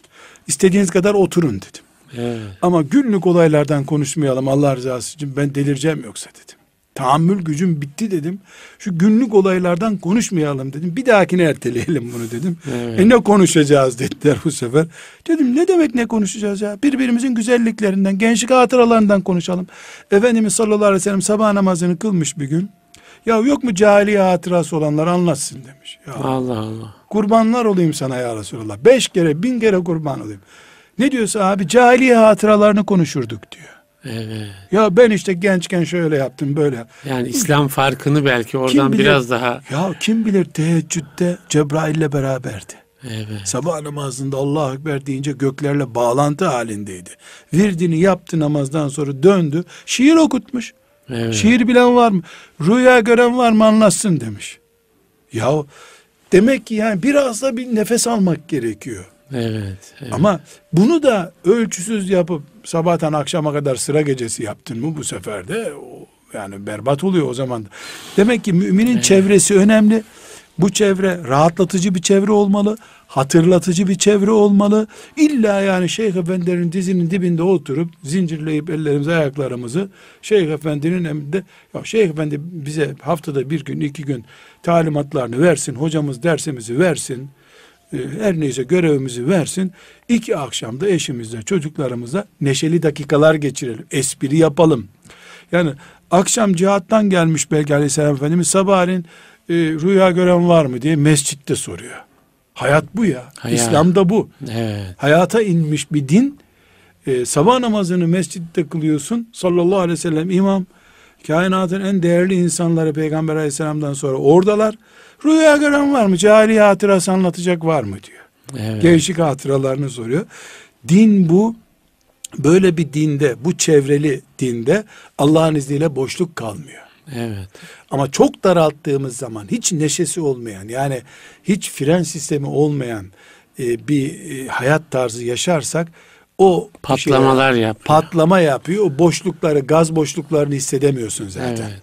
S2: İstediğiniz kadar oturun dedim.
S1: Evet.
S2: Ama günlük olaylardan konuşmayalım Allah rızası için ben delireceğim yoksa dedim. Tahammül gücüm bitti dedim. Şu günlük olaylardan konuşmayalım dedim. Bir dahakine erteleyelim bunu dedim.
S1: Evet.
S2: E ne konuşacağız dediler bu sefer. Dedim ne demek ne konuşacağız ya? Birbirimizin güzelliklerinden, gençlik hatıralarından konuşalım. Efendimiz sallallahu aleyhi ve sellem sabah namazını kılmış bir gün. Ya yok mu cahiliye hatırası olanlar anlatsın demiş. Ya
S1: Allah Allah.
S2: kurbanlar olayım sana ya Resulallah. Beş kere, bin kere kurban olayım. Ne diyorsa abi cahiliye hatıralarını konuşurduk diyor.
S1: Evet.
S2: Ya ben işte gençken şöyle yaptım böyle. yaptım.
S1: Yani İslam farkını belki
S2: Kim
S1: oradan
S2: bilir-
S1: biraz daha
S2: Ya kim bilir teheccüde Cebrail'le beraberdi.
S1: evet.
S2: Sabah namazında Allah Ekber deyince göklerle bağlantı halindeydi. Virdini yaptı namazdan sonra döndü. Şiir okutmuş.
S1: Evet.
S2: Şiir bilen var mı? Rüya gören var mı anlatsın demiş. Ya demek ki yani biraz da bir nefes almak gerekiyor.
S1: Evet. evet.
S2: Ama bunu da ölçüsüz yapıp sabahtan akşama kadar sıra gecesi yaptın mı bu sefer de o, yani berbat oluyor o zaman. Demek ki müminin çevresi önemli. Bu çevre rahatlatıcı bir çevre olmalı. Hatırlatıcı bir çevre olmalı. İlla yani Şeyh Efendi'nin dizinin dibinde oturup zincirleyip ellerimizi ayaklarımızı Şeyh Efendi'nin emrinde ya Şeyh Efendi bize haftada bir gün iki gün talimatlarını versin. Hocamız dersimizi versin e, her neyse görevimizi versin. İki akşamda eşimizle çocuklarımızla neşeli dakikalar geçirelim. Espri yapalım. Yani akşam cihattan gelmiş belki aleyhisselam efendimiz sabahleyin e, rüya gören var mı diye mescitte soruyor. Hayat bu ya.
S1: Hayat.
S2: İslam'da bu.
S1: Evet.
S2: Hayata inmiş bir din. E, sabah namazını mescitte kılıyorsun. Sallallahu aleyhi ve sellem imam. Kainatın en değerli insanları Peygamber aleyhisselamdan sonra oradalar. Rüya gören var mı? Cahiliye hatırası anlatacak var mı diyor.
S1: Evet.
S2: Gençlik hatıralarını soruyor. Din bu. Böyle bir dinde, bu çevreli dinde Allah'ın izniyle boşluk kalmıyor.
S1: Evet.
S2: Ama çok daralttığımız zaman hiç neşesi olmayan yani hiç fren sistemi olmayan e, bir e, hayat tarzı yaşarsak o
S1: Patlamalar
S2: şeyler-
S1: yapıyor.
S2: patlama yapıyor. O boşlukları, gaz boşluklarını hissedemiyorsun zaten.
S1: Evet.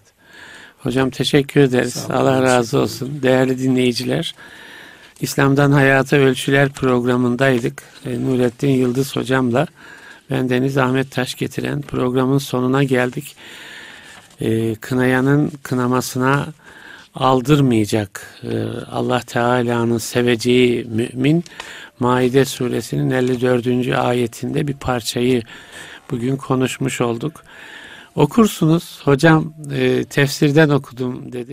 S1: Hocam teşekkür ederiz.
S2: Olun,
S1: Allah razı olsun. Değerli dinleyiciler. İslam'dan Hayata Ölçüler programındaydık. E, Nurettin Yıldız hocamla ben Deniz Ahmet Taş getiren programın sonuna geldik. E, kınayanın kınamasına aldırmayacak e, Allah Teala'nın seveceği mümin Maide suresinin 54. ayetinde bir parçayı bugün konuşmuş olduk. Okursunuz. Hocam e, tefsirden okudum dedi.